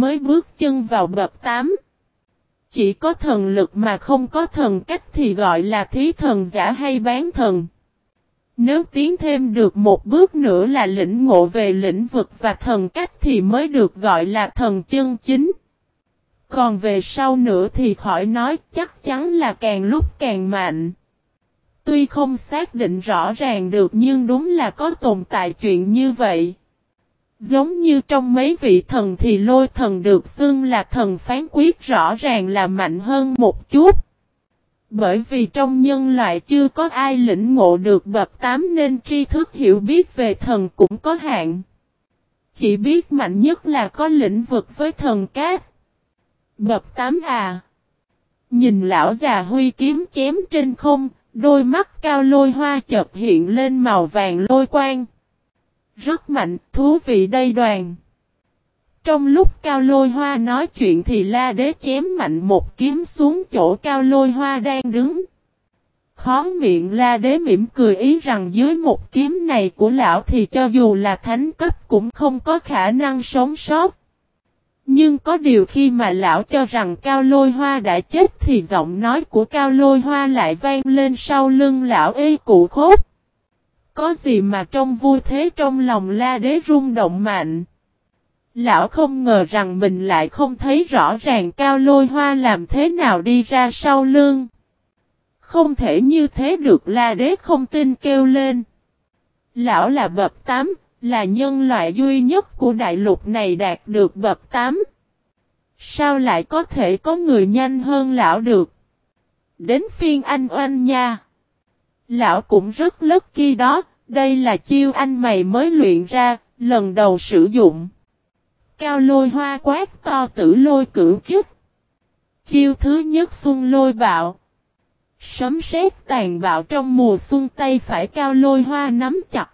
mới bước chân vào bậc 8. Chỉ có thần lực mà không có thần cách thì gọi là thí thần giả hay bán thần. Nếu tiến thêm được một bước nữa là lĩnh ngộ về lĩnh vực và thần cách thì mới được gọi là thần chân chính. Còn về sau nữa thì khỏi nói, chắc chắn là càng lúc càng mạnh. Tuy không xác định rõ ràng được nhưng đúng là có tồn tại chuyện như vậy. Giống như trong mấy vị thần thì lôi thần được xưng là thần phán quyết rõ ràng là mạnh hơn một chút. Bởi vì trong nhân loại chưa có ai lĩnh ngộ được bậc tám nên tri thức hiểu biết về thần cũng có hạn. Chỉ biết mạnh nhất là có lĩnh vực với thần cát. Bậc tám à. Nhìn lão già huy kiếm chém trên không, đôi mắt cao lôi hoa chợt hiện lên màu vàng lôi quang. Rất mạnh, thú vị đây đoàn. Trong lúc cao lôi hoa nói chuyện thì la đế chém mạnh một kiếm xuống chỗ cao lôi hoa đang đứng. Khó miệng la đế mỉm cười ý rằng dưới một kiếm này của lão thì cho dù là thánh cấp cũng không có khả năng sống sót. Nhưng có điều khi mà lão cho rằng cao lôi hoa đã chết thì giọng nói của cao lôi hoa lại vang lên sau lưng lão ê cụ khốt. Có gì mà trong vui thế trong lòng la đế rung động mạnh. Lão không ngờ rằng mình lại không thấy rõ ràng cao lôi hoa làm thế nào đi ra sau lưng. Không thể như thế được la đế không tin kêu lên. Lão là bậc tám, là nhân loại duy nhất của đại lục này đạt được bậc tám. Sao lại có thể có người nhanh hơn lão được? Đến phiên anh oanh nha. Lão cũng rất lất kỳ đó, đây là chiêu anh mày mới luyện ra, lần đầu sử dụng. Cao lôi hoa quát to tử lôi cửu kiếp. Chiêu thứ nhất xuân lôi bạo. Sấm sét tàn bạo trong mùa xuân tay phải cao lôi hoa nắm chặt.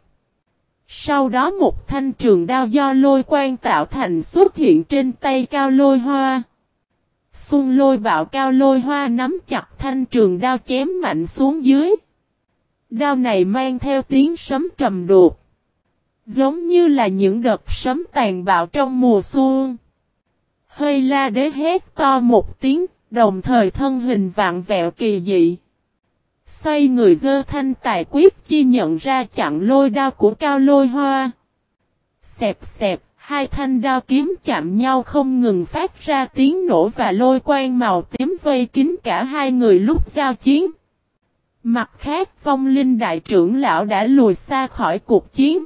Sau đó một thanh trường đao do lôi quang tạo thành xuất hiện trên tay cao lôi hoa. Xuân lôi bạo cao lôi hoa nắm chặt thanh trường đao chém mạnh xuống dưới. Đao này mang theo tiếng sấm trầm đột. Giống như là những đợt sấm tàn bạo trong mùa xuân. Hơi la đế hét to một tiếng, đồng thời thân hình vạn vẹo kỳ dị. Xoay người dơ thanh tài quyết chi nhận ra chặn lôi đao của cao lôi hoa. Xẹp xẹp, hai thanh đao kiếm chạm nhau không ngừng phát ra tiếng nổ và lôi quang màu tím vây kín cả hai người lúc giao chiến. Mặt khác vong linh đại trưởng lão đã lùi xa khỏi cuộc chiến.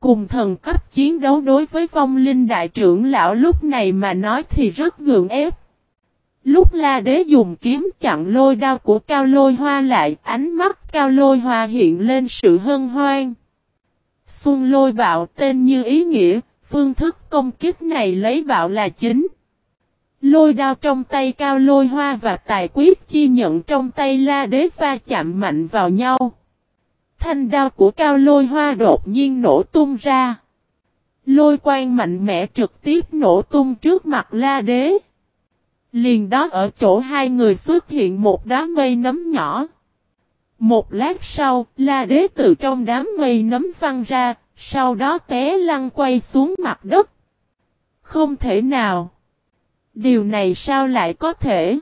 Cùng thần cấp chiến đấu đối với vong linh đại trưởng lão lúc này mà nói thì rất gượng ép. Lúc la đế dùng kiếm chặn lôi đao của cao lôi hoa lại, ánh mắt cao lôi hoa hiện lên sự hân hoan. Xuân lôi bạo tên như ý nghĩa, phương thức công kích này lấy bạo là chính. Lôi đao trong tay cao lôi hoa và tài quyết chi nhận trong tay la đế va chạm mạnh vào nhau. Thanh đao của cao lôi hoa đột nhiên nổ tung ra. Lôi quang mạnh mẽ trực tiếp nổ tung trước mặt la đế. Liền đó ở chỗ hai người xuất hiện một đám mây nấm nhỏ. Một lát sau, la đế từ trong đám mây nấm văng ra, sau đó té lăn quay xuống mặt đất. Không thể nào. Điều này sao lại có thể?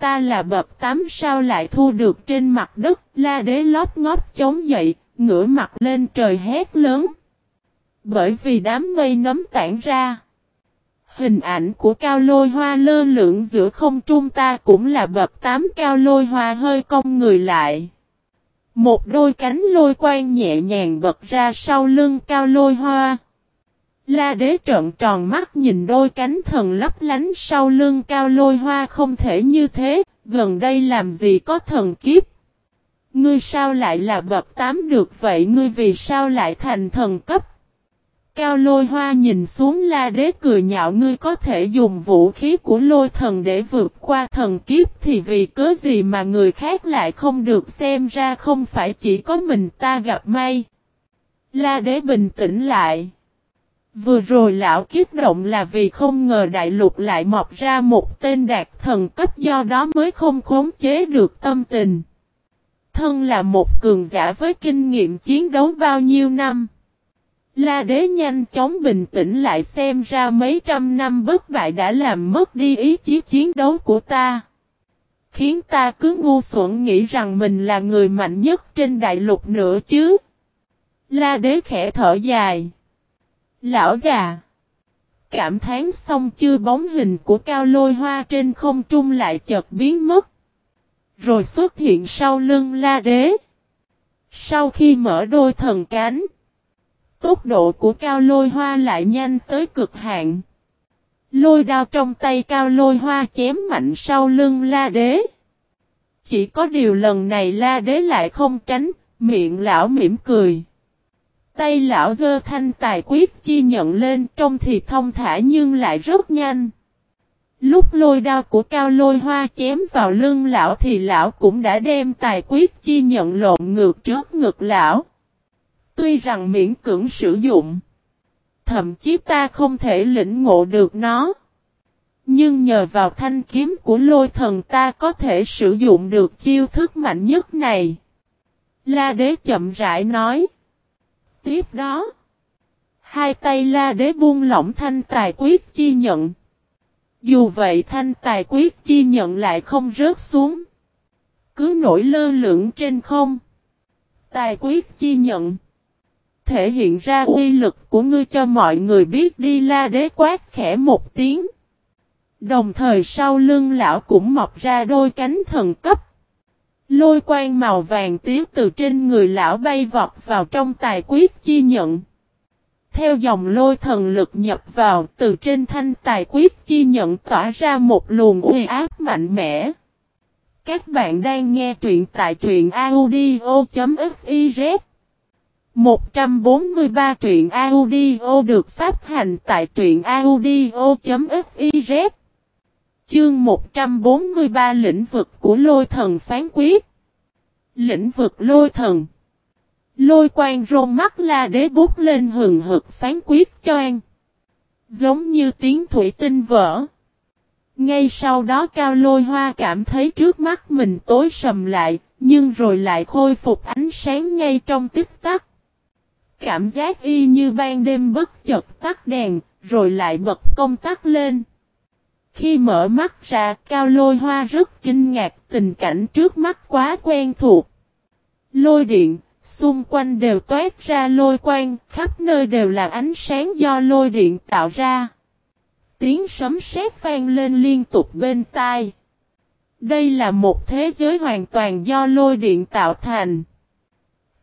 Ta là bập tám sao lại thu được trên mặt đất, la đế lóp ngóp chống dậy, ngửa mặt lên trời hét lớn. Bởi vì đám mây nấm tản ra. Hình ảnh của cao lôi hoa lơ lửng giữa không trung ta cũng là bập tám cao lôi hoa hơi cong người lại. Một đôi cánh lôi quang nhẹ nhàng bật ra sau lưng cao lôi hoa. La đế trợn tròn mắt nhìn đôi cánh thần lấp lánh sau lưng cao lôi hoa không thể như thế, gần đây làm gì có thần kiếp. Ngươi sao lại là bậc tám được vậy ngươi vì sao lại thành thần cấp? Cao lôi hoa nhìn xuống la đế cười nhạo ngươi có thể dùng vũ khí của lôi thần để vượt qua thần kiếp thì vì cớ gì mà người khác lại không được xem ra không phải chỉ có mình ta gặp may. La đế bình tĩnh lại. Vừa rồi lão kiếp động là vì không ngờ đại lục lại mọc ra một tên đạt thần cấp do đó mới không khống chế được tâm tình. Thân là một cường giả với kinh nghiệm chiến đấu bao nhiêu năm. La đế nhanh chóng bình tĩnh lại xem ra mấy trăm năm bất bại đã làm mất đi ý chí chiến đấu của ta. Khiến ta cứ ngu xuẩn nghĩ rằng mình là người mạnh nhất trên đại lục nữa chứ. La đế khẽ thở dài. Lão già. Cảm thán xong chưa bóng hình của cao lôi hoa trên không trung lại chợt biến mất. Rồi xuất hiện sau lưng la đế. Sau khi mở đôi thần cánh. Tốc độ của cao lôi hoa lại nhanh tới cực hạn. Lôi đao trong tay cao lôi hoa chém mạnh sau lưng la đế. Chỉ có điều lần này la đế lại không tránh, miệng lão mỉm cười. Tay lão dơ thanh tài quyết chi nhận lên trong thì thông thả nhưng lại rất nhanh. Lúc lôi đao của cao lôi hoa chém vào lưng lão thì lão cũng đã đem tài quyết chi nhận lộn ngược trước ngực lão. Tuy rằng miễn cưỡng sử dụng. Thậm chí ta không thể lĩnh ngộ được nó. Nhưng nhờ vào thanh kiếm của lôi thần ta có thể sử dụng được chiêu thức mạnh nhất này. La đế chậm rãi nói. Tiếp đó. Hai tay la đế buông lỏng thanh tài quyết chi nhận. Dù vậy thanh tài quyết chi nhận lại không rớt xuống. Cứ nổi lơ lửng trên không. Tài quyết chi nhận. Thể hiện ra uy lực của ngươi cho mọi người biết đi la đế quát khẽ một tiếng. Đồng thời sau lưng lão cũng mọc ra đôi cánh thần cấp. Lôi quang màu vàng tiếu từ trên người lão bay vọt vào trong tài quyết chi nhận. Theo dòng lôi thần lực nhập vào, từ trên thanh tài quyết chi nhận tỏa ra một luồng uy áp mạnh mẽ. Các bạn đang nghe truyện tại truyện audio.fiz 143 truyện audio được phát hành tại truyện audio.fiz Chương 143 lĩnh vực của lôi thần phán quyết Lĩnh vực lôi thần Lôi quang rôn mắt la đế bút lên hừng hực phán quyết cho an. Giống như tiếng thủy tinh vỡ. Ngay sau đó cao lôi hoa cảm thấy trước mắt mình tối sầm lại, nhưng rồi lại khôi phục ánh sáng ngay trong tích tắc. Cảm giác y như ban đêm bất chợt tắt đèn, rồi lại bật công tắc lên. Khi mở mắt ra, cao lôi hoa rất kinh ngạc tình cảnh trước mắt quá quen thuộc. Lôi điện, Xung quanh đều toát ra lôi quang, khắp nơi đều là ánh sáng do lôi điện tạo ra. Tiếng sấm sét vang lên liên tục bên tai. Đây là một thế giới hoàn toàn do lôi điện tạo thành.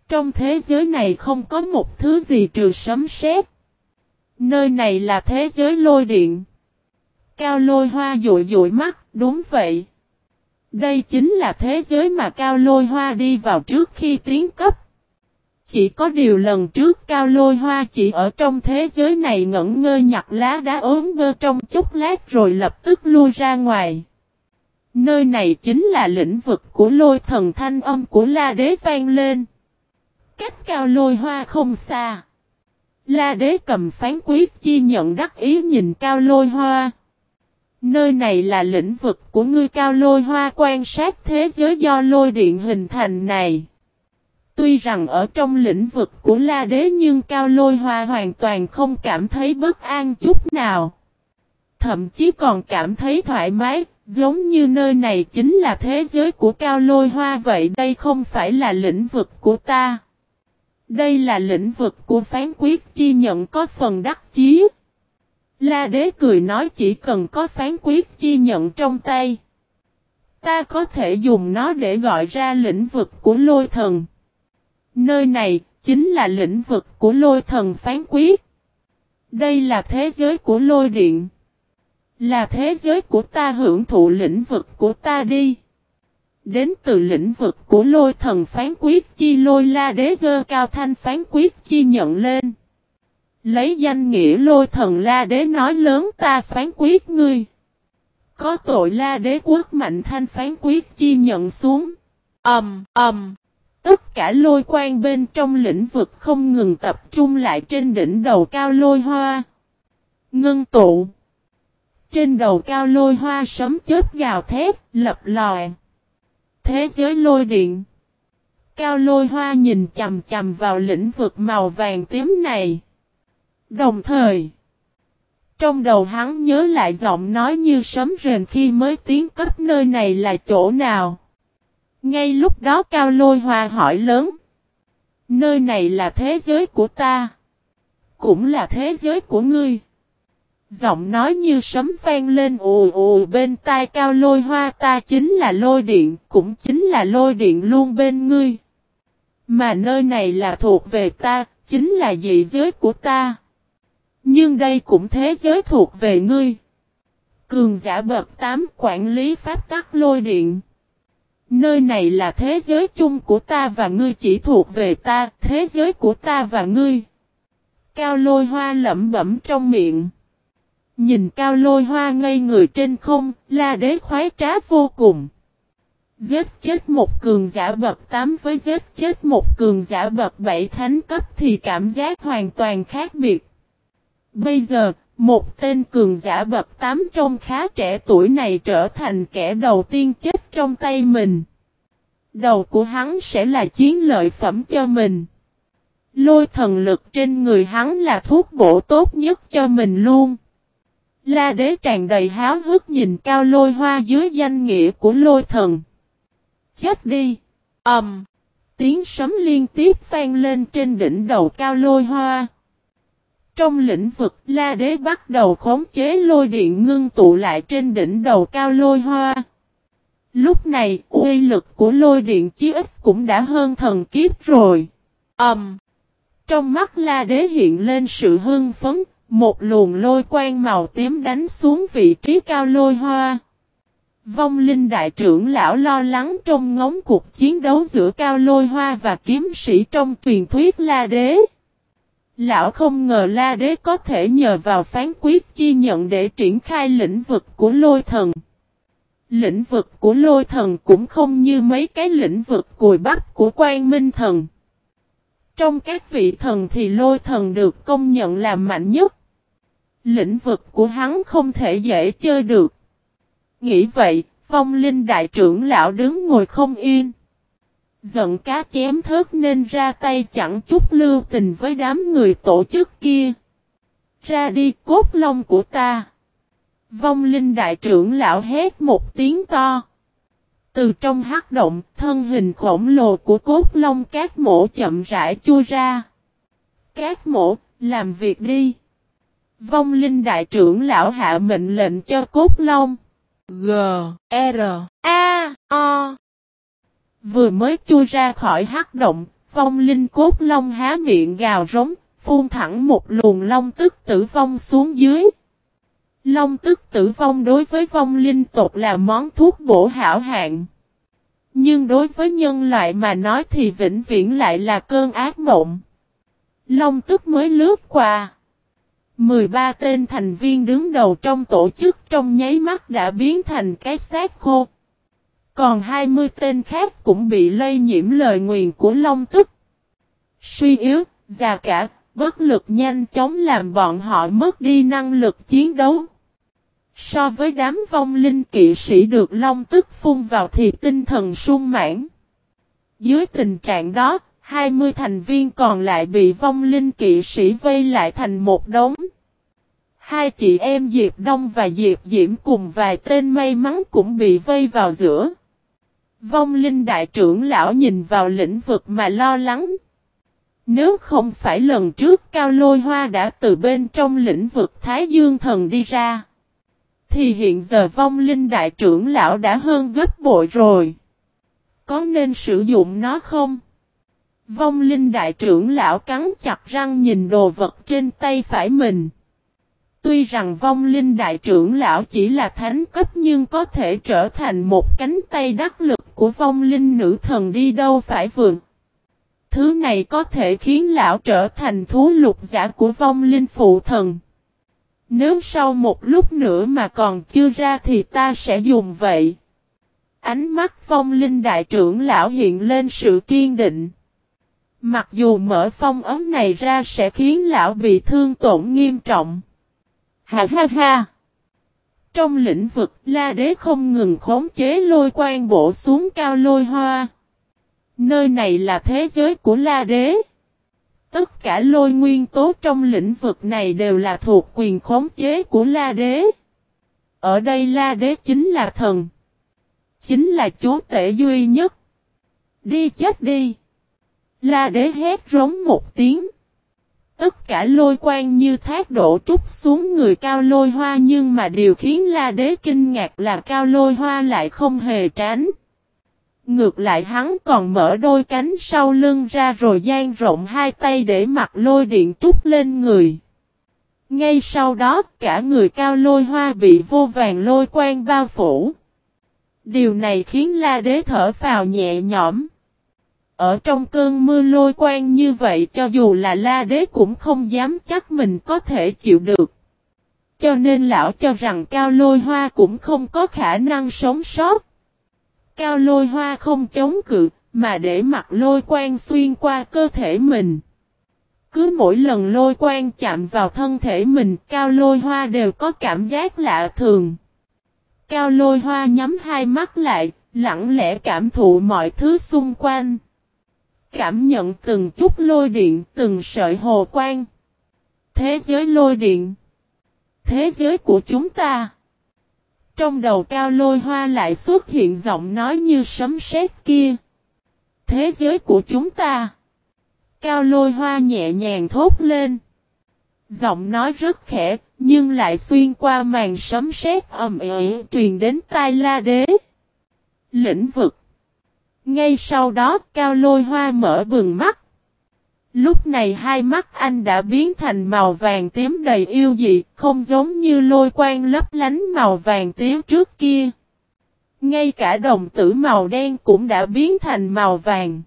Trong thế giới này không có một thứ gì trừ sấm sét. Nơi này là thế giới lôi điện. Cao lôi hoa dụi dụi mắt, đúng vậy. Đây chính là thế giới mà Cao lôi hoa đi vào trước khi tiến cấp. Chỉ có điều lần trước cao lôi hoa chỉ ở trong thế giới này ngẩn ngơ nhặt lá đá ốm ngơ trong chút lát rồi lập tức lui ra ngoài. Nơi này chính là lĩnh vực của lôi thần thanh âm của la đế vang lên. Cách cao lôi hoa không xa. La đế cầm phán quyết chi nhận đắc ý nhìn cao lôi hoa. Nơi này là lĩnh vực của ngươi cao lôi hoa quan sát thế giới do lôi điện hình thành này. Tuy rằng ở trong lĩnh vực của La Đế nhưng Cao Lôi Hoa hoàn toàn không cảm thấy bất an chút nào. Thậm chí còn cảm thấy thoải mái, giống như nơi này chính là thế giới của Cao Lôi Hoa vậy đây không phải là lĩnh vực của ta. Đây là lĩnh vực của phán quyết chi nhận có phần đắc chí. La Đế cười nói chỉ cần có phán quyết chi nhận trong tay. Ta có thể dùng nó để gọi ra lĩnh vực của lôi thần. Nơi này, chính là lĩnh vực của lôi thần phán quyết. Đây là thế giới của lôi điện. Là thế giới của ta hưởng thụ lĩnh vực của ta đi. Đến từ lĩnh vực của lôi thần phán quyết chi lôi la đế dơ cao thanh phán quyết chi nhận lên. Lấy danh nghĩa lôi thần la đế nói lớn ta phán quyết ngươi. Có tội la đế quốc mạnh thanh phán quyết chi nhận xuống. Ẩm, um, Ẩm. Um. Tất cả lôi quang bên trong lĩnh vực không ngừng tập trung lại trên đỉnh đầu cao lôi hoa. Ngưng tụ. Trên đầu cao lôi hoa sấm chớp gào thét, lập lòi. Thế giới lôi điện. Cao lôi hoa nhìn chầm chầm vào lĩnh vực màu vàng tím này. Đồng thời, trong đầu hắn nhớ lại giọng nói như sấm rền khi mới tiến cấp nơi này là chỗ nào. Ngay lúc đó Cao Lôi Hoa hỏi lớn. Nơi này là thế giới của ta. Cũng là thế giới của ngươi. Giọng nói như sấm vang lên ù ù bên tai Cao Lôi Hoa ta chính là lôi điện, cũng chính là lôi điện luôn bên ngươi. Mà nơi này là thuộc về ta, chính là dị giới của ta. Nhưng đây cũng thế giới thuộc về ngươi. Cường giả bậc 8 quản lý pháp tắc lôi điện. Nơi này là thế giới chung của ta và ngươi chỉ thuộc về ta, thế giới của ta và ngươi. Cao lôi hoa lẩm bẩm trong miệng. Nhìn cao lôi hoa ngây người trên không, la đế khoái trá vô cùng. Giết chết một cường giả bậc 8 với giết chết một cường giả bậc 7 thánh cấp thì cảm giác hoàn toàn khác biệt. Bây giờ, một tên cường giả bập tám trong khá trẻ tuổi này trở thành kẻ đầu tiên chết trong tay mình. Đầu của hắn sẽ là chiến lợi phẩm cho mình. Lôi thần lực trên người hắn là thuốc bổ tốt nhất cho mình luôn. La đế tràn đầy háo hức nhìn cao lôi hoa dưới danh nghĩa của lôi thần. Chết đi! ầm, um, Tiếng sấm liên tiếp vang lên trên đỉnh đầu cao lôi hoa. Trong lĩnh vực, La Đế bắt đầu khống chế lôi điện ngưng tụ lại trên đỉnh đầu cao lôi hoa. Lúc này, uy lực của lôi điện chí ít cũng đã hơn thần kiếp rồi. Ầm. Um, trong mắt La Đế hiện lên sự hưng phấn, một luồng lôi quang màu tím đánh xuống vị trí cao lôi hoa. Vong linh đại trưởng lão lo lắng trong ngóng cuộc chiến đấu giữa cao lôi hoa và kiếm sĩ trong truyền thuyết La Đế. Lão không ngờ La Đế có thể nhờ vào phán quyết chi nhận để triển khai lĩnh vực của lôi thần. Lĩnh vực của lôi thần cũng không như mấy cái lĩnh vực cùi bắp của quan minh thần. Trong các vị thần thì lôi thần được công nhận là mạnh nhất. Lĩnh vực của hắn không thể dễ chơi được. Nghĩ vậy, phong linh đại trưởng lão đứng ngồi không yên. Giận cá chém thớt nên ra tay chẳng chút lưu tình với đám người tổ chức kia. Ra đi cốt long của ta. Vong linh đại trưởng lão hét một tiếng to. Từ trong hắc động, thân hình khổng lồ của cốt long cát mổ chậm rãi chui ra. Cát mổ, làm việc đi. Vong linh đại trưởng lão hạ mệnh lệnh cho cốt long. G, R, A, O. Vừa mới chui ra khỏi hắc động, phong linh cốt long há miệng gào rống, phun thẳng một luồng long tức tử vong xuống dưới. Long tức tử vong đối với vong linh tộc là món thuốc bổ hảo hạng, Nhưng đối với nhân loại mà nói thì vĩnh viễn lại là cơn ác mộng. Long tức mới lướt qua. 13 tên thành viên đứng đầu trong tổ chức trong nháy mắt đã biến thành cái xác khô. Còn 20 tên khác cũng bị lây nhiễm lời nguyền của Long tức. Suy yếu, già cả, bất lực nhanh chóng làm bọn họ mất đi năng lực chiến đấu. So với đám vong linh kỵ sĩ được long tức phun vào thì tinh thần sung mãn. Dưới tình trạng đó, 20 thành viên còn lại bị vong linh kỵ sĩ vây lại thành một đống. Hai chị em Diệp Đông và Diệp Diễm cùng vài tên may mắn cũng bị vây vào giữa. Vong linh đại trưởng lão nhìn vào lĩnh vực mà lo lắng. Nếu không phải lần trước Cao Lôi Hoa đã từ bên trong lĩnh vực Thái Dương Thần đi ra. Thì hiện giờ vong linh đại trưởng lão đã hơn gấp bội rồi. Có nên sử dụng nó không? Vong linh đại trưởng lão cắn chặt răng nhìn đồ vật trên tay phải mình. Tuy rằng vong linh đại trưởng lão chỉ là thánh cấp nhưng có thể trở thành một cánh tay đắc lực của vong linh nữ thần đi đâu phải vượng Thứ này có thể khiến lão trở thành thú lục giả của vong linh phụ thần. Nếu sau một lúc nữa mà còn chưa ra thì ta sẽ dùng vậy. Ánh mắt phong linh đại trưởng lão hiện lên sự kiên định. Mặc dù mở phong ấm này ra sẽ khiến lão bị thương tổn nghiêm trọng. Ha ha ha! Trong lĩnh vực, La Đế không ngừng khống chế lôi quan bổ xuống cao lôi hoa. Nơi này là thế giới của La Đế. Tất cả lôi nguyên tố trong lĩnh vực này đều là thuộc quyền khống chế của La Đế. Ở đây La Đế chính là thần. Chính là chúa tể duy nhất. Đi chết đi. La Đế hét rống một tiếng. Tất cả lôi quang như thác đổ trút xuống người cao lôi hoa nhưng mà điều khiến La Đế kinh ngạc là cao lôi hoa lại không hề tránh. Ngược lại hắn còn mở đôi cánh sau lưng ra rồi dang rộng hai tay để mặt lôi điện trút lên người. Ngay sau đó, cả người cao lôi hoa bị vô vàng lôi quang bao phủ. Điều này khiến la đế thở vào nhẹ nhõm. Ở trong cơn mưa lôi quang như vậy cho dù là la đế cũng không dám chắc mình có thể chịu được. Cho nên lão cho rằng cao lôi hoa cũng không có khả năng sống sót. Cao lôi hoa không chống cự, mà để mặt lôi quang xuyên qua cơ thể mình. Cứ mỗi lần lôi quang chạm vào thân thể mình, cao lôi hoa đều có cảm giác lạ thường. Cao lôi hoa nhắm hai mắt lại, lặng lẽ cảm thụ mọi thứ xung quanh. Cảm nhận từng chút lôi điện, từng sợi hồ quang. Thế giới lôi điện. Thế giới của chúng ta. Trong đầu cao lôi hoa lại xuất hiện giọng nói như sấm sét kia. Thế giới của chúng ta. Cao lôi hoa nhẹ nhàng thốt lên. Giọng nói rất khẽ, nhưng lại xuyên qua màn sấm sét ầm ĩ truyền đến tai la đế. Lĩnh vực. Ngay sau đó cao lôi hoa mở bừng mắt. Lúc này hai mắt anh đã biến thành màu vàng tím đầy yêu dị, không giống như lôi quang lấp lánh màu vàng tím trước kia. Ngay cả đồng tử màu đen cũng đã biến thành màu vàng.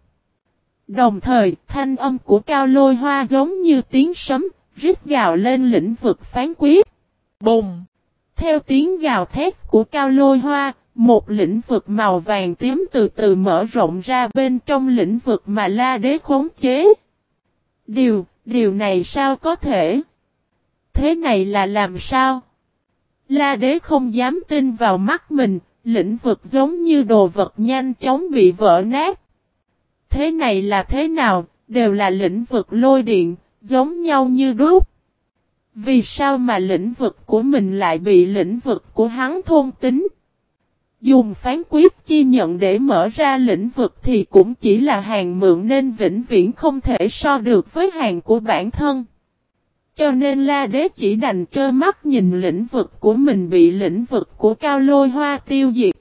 Đồng thời, thanh âm của cao lôi hoa giống như tiếng sấm, rít gào lên lĩnh vực phán quyết. Bùng! Theo tiếng gào thét của cao lôi hoa, một lĩnh vực màu vàng tím từ từ mở rộng ra bên trong lĩnh vực mà la đế khống chế. Điều, điều này sao có thể? Thế này là làm sao? La đế không dám tin vào mắt mình, lĩnh vực giống như đồ vật nhanh chóng bị vỡ nát. Thế này là thế nào? Đều là lĩnh vực lôi điện, giống nhau như đúc. Vì sao mà lĩnh vực của mình lại bị lĩnh vực của hắn thôn tính? Dùng phán quyết chi nhận để mở ra lĩnh vực thì cũng chỉ là hàng mượn nên vĩnh viễn không thể so được với hàng của bản thân. Cho nên La Đế chỉ đành trơ mắt nhìn lĩnh vực của mình bị lĩnh vực của cao lôi hoa tiêu diệt.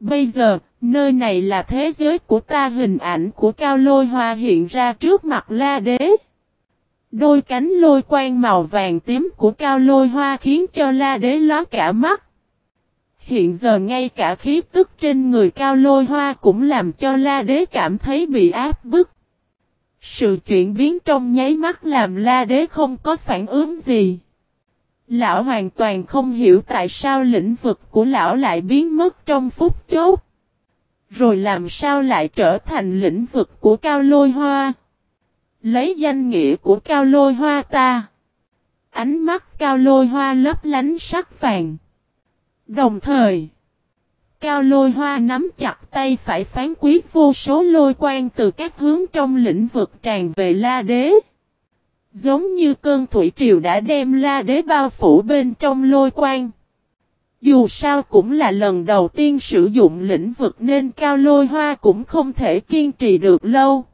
Bây giờ, nơi này là thế giới của ta hình ảnh của cao lôi hoa hiện ra trước mặt La Đế. Đôi cánh lôi quang màu vàng tím của cao lôi hoa khiến cho La Đế ló cả mắt. Hiện giờ ngay cả khí tức trên người cao lôi hoa cũng làm cho La Đế cảm thấy bị áp bức. Sự chuyển biến trong nháy mắt làm La Đế không có phản ứng gì. Lão hoàn toàn không hiểu tại sao lĩnh vực của lão lại biến mất trong phút chốt. Rồi làm sao lại trở thành lĩnh vực của cao lôi hoa. Lấy danh nghĩa của cao lôi hoa ta. Ánh mắt cao lôi hoa lấp lánh sắc vàng. Đồng thời, Cao lôi hoa nắm chặt tay phải phán quyết vô số lôi quang từ các hướng trong lĩnh vực tràn về La Đế. Giống như cơn thủy triều đã đem La Đế bao phủ bên trong lôi quang. Dù sao cũng là lần đầu tiên sử dụng lĩnh vực nên cao lôi hoa cũng không thể kiên trì được lâu.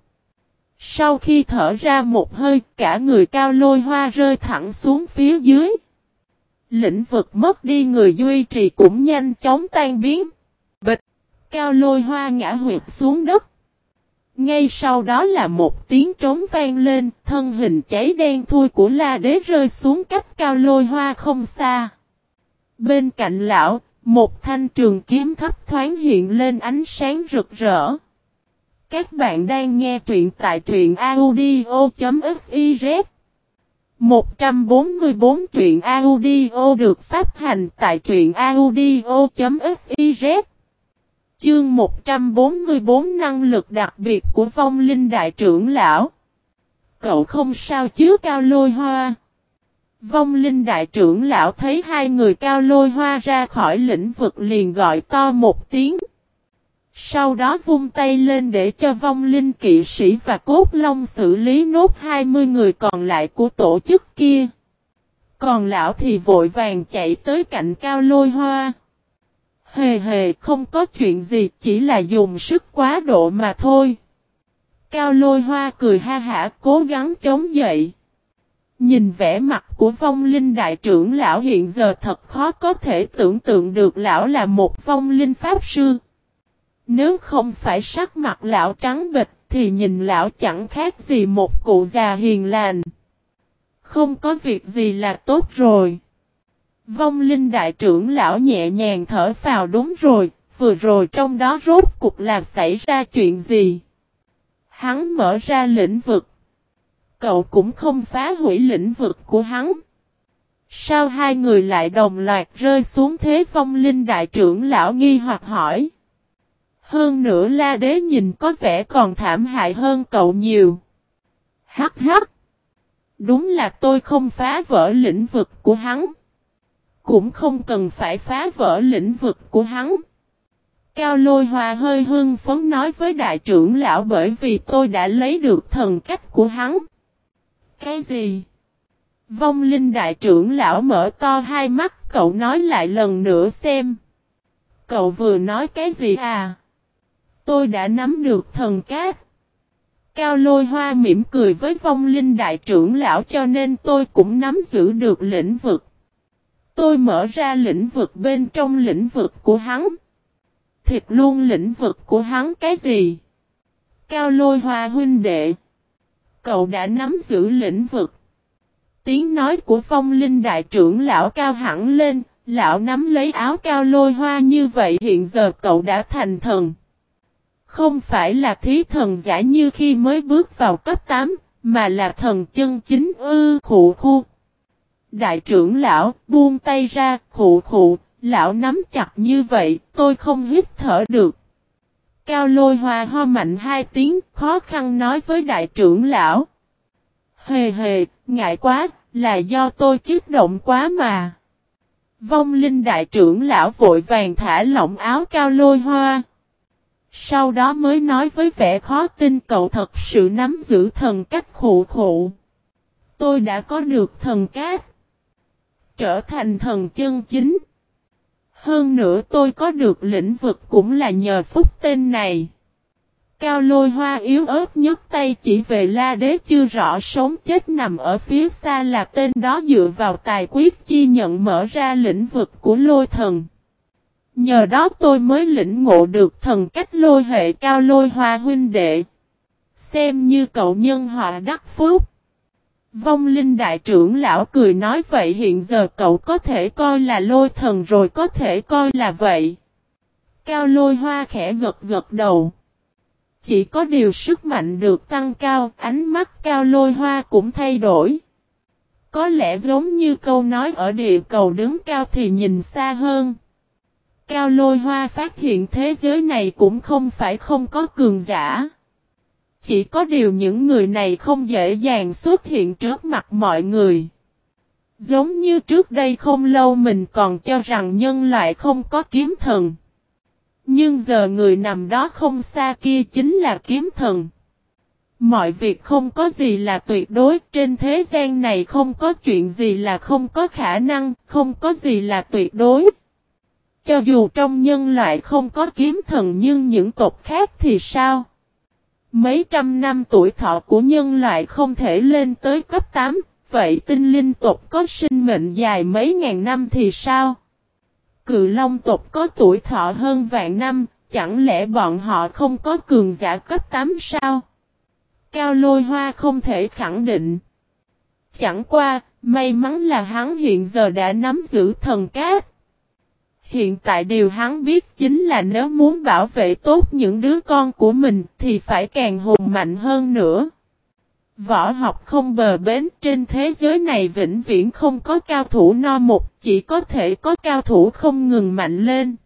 Sau khi thở ra một hơi, cả người cao lôi hoa rơi thẳng xuống phía dưới. Lĩnh vực mất đi người duy trì cũng nhanh chóng tan biến. Bịch! Cao lôi hoa ngã huyệt xuống đất. Ngay sau đó là một tiếng trống vang lên, thân hình cháy đen thui của la đế rơi xuống cách cao lôi hoa không xa. Bên cạnh lão, một thanh trường kiếm thấp thoáng hiện lên ánh sáng rực rỡ. Các bạn đang nghe truyện tại truyện audio.fif 144 truyện audio được phát hành tại truyện audio.fiz Chương 144 năng lực đặc biệt của vong linh đại trưởng lão. Cậu không sao chứ, cao lôi hoa? Vong linh đại trưởng lão thấy hai người cao lôi hoa ra khỏi lĩnh vực liền gọi to một tiếng. Sau đó vung tay lên để cho vong linh kỵ sĩ và cốt long xử lý nốt 20 người còn lại của tổ chức kia. Còn lão thì vội vàng chạy tới cạnh cao lôi hoa. Hề hề, không có chuyện gì, chỉ là dùng sức quá độ mà thôi. Cao lôi hoa cười ha hả, cố gắng chống dậy. Nhìn vẻ mặt của vong linh đại trưởng lão hiện giờ thật khó có thể tưởng tượng được lão là một vong linh pháp sư. Nếu không phải sắc mặt lão trắng bịch thì nhìn lão chẳng khác gì một cụ già hiền lành. Không có việc gì là tốt rồi. Vong linh đại trưởng lão nhẹ nhàng thở vào đúng rồi, vừa rồi trong đó rốt cục là xảy ra chuyện gì. Hắn mở ra lĩnh vực. Cậu cũng không phá hủy lĩnh vực của hắn. Sao hai người lại đồng loạt rơi xuống thế vong linh đại trưởng lão nghi hoặc hỏi. Hơn nữa la đế nhìn có vẻ còn thảm hại hơn cậu nhiều. Hắc hắc. Đúng là tôi không phá vỡ lĩnh vực của hắn. Cũng không cần phải phá vỡ lĩnh vực của hắn. Cao lôi hòa hơi hưng phấn nói với đại trưởng lão bởi vì tôi đã lấy được thần cách của hắn. Cái gì? Vong linh đại trưởng lão mở to hai mắt, cậu nói lại lần nữa xem. Cậu vừa nói cái gì à? Tôi đã nắm được thần cát. Cao lôi hoa mỉm cười với vong linh đại trưởng lão cho nên tôi cũng nắm giữ được lĩnh vực. Tôi mở ra lĩnh vực bên trong lĩnh vực của hắn. Thịt luôn lĩnh vực của hắn cái gì? Cao lôi hoa huynh đệ. Cậu đã nắm giữ lĩnh vực. Tiếng nói của phong linh đại trưởng lão cao hẳn lên, lão nắm lấy áo cao lôi hoa như vậy hiện giờ cậu đã thành thần. Không phải là thí thần giả như khi mới bước vào cấp 8, mà là thần chân chính ư khụ khu. Đại trưởng lão buông tay ra, khụ khụ, lão nắm chặt như vậy, tôi không hít thở được. Cao lôi hoa ho mạnh hai tiếng, khó khăn nói với đại trưởng lão. Hề hề, ngại quá, là do tôi kiếp động quá mà. Vong linh đại trưởng lão vội vàng thả lỏng áo cao lôi hoa. Sau đó mới nói với vẻ khó tin, cậu thật sự nắm giữ thần cách khụ khụ. Tôi đã có được thần cát. Trở thành thần chân chính. Hơn nữa tôi có được lĩnh vực cũng là nhờ phúc tên này. Cao lôi hoa yếu ớt nhất tay chỉ về la đế, chưa rõ sống chết nằm ở phía xa là tên đó dựa vào tài quyết chi nhận mở ra lĩnh vực của lôi thần. Nhờ đó tôi mới lĩnh ngộ được thần cách lôi hệ cao lôi hoa huynh đệ. Xem như cậu nhân họa đắc phúc. Vong linh đại trưởng lão cười nói vậy hiện giờ cậu có thể coi là lôi thần rồi có thể coi là vậy. Cao lôi hoa khẽ gật gật đầu. Chỉ có điều sức mạnh được tăng cao, ánh mắt cao lôi hoa cũng thay đổi. Có lẽ giống như câu nói ở địa cầu đứng cao thì nhìn xa hơn. Cao lôi hoa phát hiện thế giới này cũng không phải không có cường giả. Chỉ có điều những người này không dễ dàng xuất hiện trước mặt mọi người. Giống như trước đây không lâu mình còn cho rằng nhân loại không có kiếm thần. Nhưng giờ người nằm đó không xa kia chính là kiếm thần. Mọi việc không có gì là tuyệt đối, trên thế gian này không có chuyện gì là không có khả năng, không có gì là tuyệt đối. Cho dù trong nhân loại không có kiếm thần nhưng những tộc khác thì sao? Mấy trăm năm tuổi thọ của nhân loại không thể lên tới cấp 8, vậy tinh linh tộc có sinh mệnh dài mấy ngàn năm thì sao? Cự long tộc có tuổi thọ hơn vạn năm, chẳng lẽ bọn họ không có cường giả cấp 8 sao? Cao lôi hoa không thể khẳng định. Chẳng qua, may mắn là hắn hiện giờ đã nắm giữ thần cát. Hiện tại điều hắn biết chính là nếu muốn bảo vệ tốt những đứa con của mình thì phải càng hùng mạnh hơn nữa. Võ học không bờ bến trên thế giới này vĩnh viễn không có cao thủ no một, chỉ có thể có cao thủ không ngừng mạnh lên.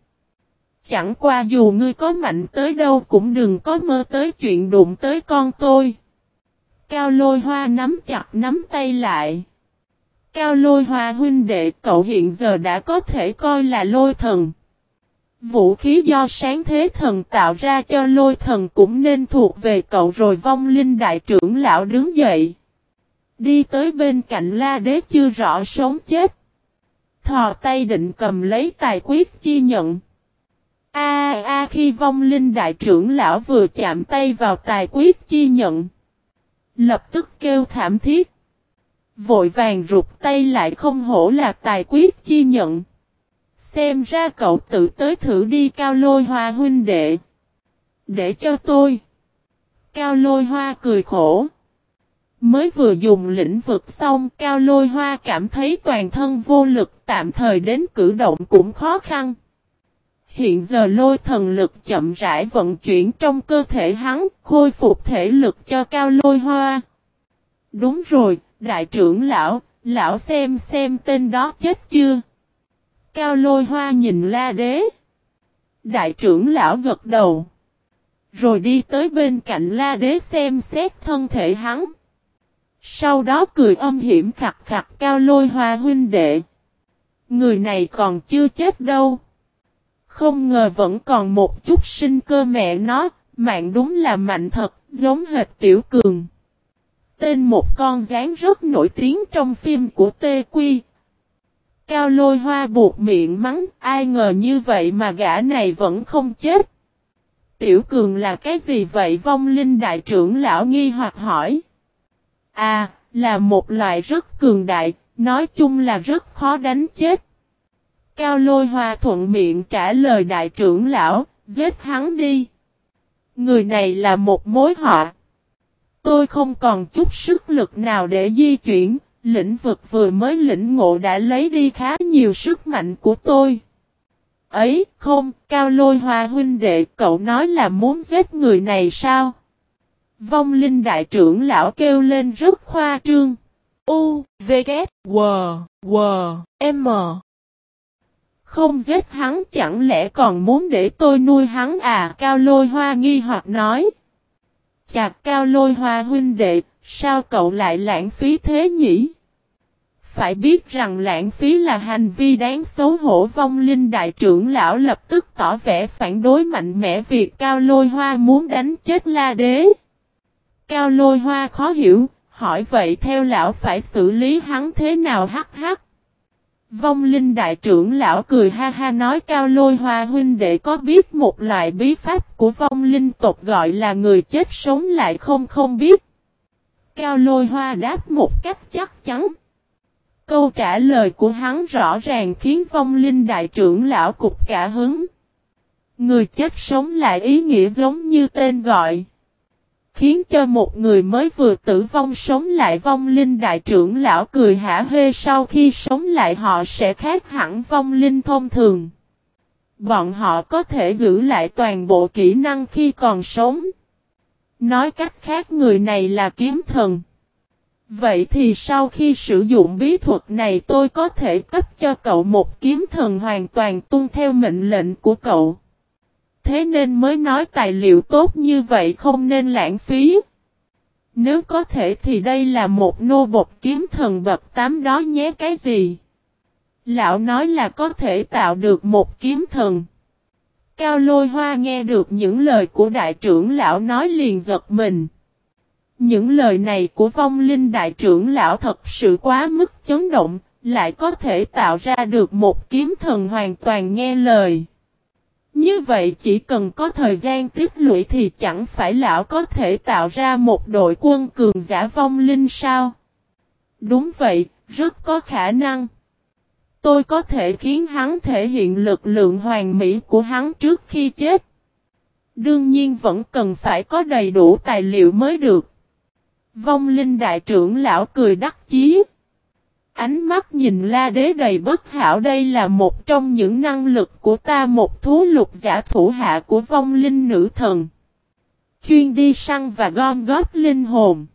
Chẳng qua dù ngươi có mạnh tới đâu cũng đừng có mơ tới chuyện đụng tới con tôi. Cao lôi hoa nắm chặt nắm tay lại. Cao lôi hoa huynh đệ, cậu hiện giờ đã có thể coi là lôi thần. Vũ khí do sáng thế thần tạo ra cho lôi thần cũng nên thuộc về cậu rồi vong linh đại trưởng lão đứng dậy. Đi tới bên cạnh la đế chưa rõ sống chết. Thò tay định cầm lấy tài quyết chi nhận. A a, khi vong linh đại trưởng lão vừa chạm tay vào tài quyết chi nhận. Lập tức kêu thảm thiết. Vội vàng rụt tay lại không hổ là tài quyết chi nhận. Xem ra cậu tự tới thử đi cao lôi hoa huynh đệ. Để cho tôi. Cao lôi hoa cười khổ. Mới vừa dùng lĩnh vực xong cao lôi hoa cảm thấy toàn thân vô lực tạm thời đến cử động cũng khó khăn. Hiện giờ lôi thần lực chậm rãi vận chuyển trong cơ thể hắn, khôi phục thể lực cho cao lôi hoa. Đúng rồi, đại trưởng lão, lão xem xem tên đó chết chưa. Cao lôi hoa nhìn la đế. Đại trưởng lão gật đầu. Rồi đi tới bên cạnh la đế xem xét thân thể hắn. Sau đó cười âm hiểm khặt khặt cao lôi hoa huynh đệ. Người này còn chưa chết đâu. Không ngờ vẫn còn một chút sinh cơ mẹ nó, mạng đúng là mạnh thật, giống hệt tiểu cường. Tên một con rán rất nổi tiếng trong phim của Tê Quy. Cao lôi hoa buộc miệng mắng, ai ngờ như vậy mà gã này vẫn không chết. Tiểu cường là cái gì vậy vong linh đại trưởng lão nghi hoặc hỏi. À, là một loại rất cường đại, nói chung là rất khó đánh chết. Cao lôi hoa thuận miệng trả lời đại trưởng lão, giết hắn đi. Người này là một mối họa. Tôi không còn chút sức lực nào để di chuyển, lĩnh vực vừa mới lĩnh ngộ đã lấy đi khá nhiều sức mạnh của tôi. Ấy, không, cao lôi hoa huynh đệ, cậu nói là muốn giết người này sao? Vong linh đại trưởng lão kêu lên rất khoa trương. U, V, K, W, W, M. Không giết hắn chẳng lẽ còn muốn để tôi nuôi hắn à? Cao lôi hoa nghi hoặc nói. Chạc cao lôi hoa huynh đệ, sao cậu lại lãng phí thế nhỉ? Phải biết rằng lãng phí là hành vi đáng xấu hổ vong linh đại trưởng lão lập tức tỏ vẻ phản đối mạnh mẽ việc cao lôi hoa muốn đánh chết la đế. Cao lôi hoa khó hiểu, hỏi vậy theo lão phải xử lý hắn thế nào hắc hắc. Vong linh đại trưởng lão cười ha ha nói cao lôi hoa huynh để có biết một loại bí pháp của vong linh tộc gọi là người chết sống lại không không biết. Cao lôi hoa đáp một cách chắc chắn. Câu trả lời của hắn rõ ràng khiến vong linh đại trưởng lão cục cả hứng. Người chết sống lại ý nghĩa giống như tên gọi. Khiến cho một người mới vừa tử vong sống lại vong linh đại trưởng lão cười hả hê sau khi sống lại họ sẽ khác hẳn vong linh thông thường. Bọn họ có thể giữ lại toàn bộ kỹ năng khi còn sống. Nói cách khác người này là kiếm thần. Vậy thì sau khi sử dụng bí thuật này tôi có thể cấp cho cậu một kiếm thần hoàn toàn tuân theo mệnh lệnh của cậu. Thế nên mới nói tài liệu tốt như vậy không nên lãng phí. Nếu có thể thì đây là một nô bột kiếm thần bậc tám đó nhé cái gì? Lão nói là có thể tạo được một kiếm thần. Cao lôi hoa nghe được những lời của đại trưởng lão nói liền giật mình. Những lời này của vong linh đại trưởng lão thật sự quá mức chấn động, lại có thể tạo ra được một kiếm thần hoàn toàn nghe lời. Như vậy chỉ cần có thời gian tiếp lũy thì chẳng phải lão có thể tạo ra một đội quân cường giả vong linh sao? Đúng vậy, rất có khả năng. Tôi có thể khiến hắn thể hiện lực lượng hoàn mỹ của hắn trước khi chết. Đương nhiên vẫn cần phải có đầy đủ tài liệu mới được. Vong linh đại trưởng lão cười đắc chí. Ánh mắt nhìn la đế đầy bất hảo, đây là một trong những năng lực của ta, một thú lục giả thủ hạ của vong linh nữ thần. Chuyên đi săn và gom góp linh hồn.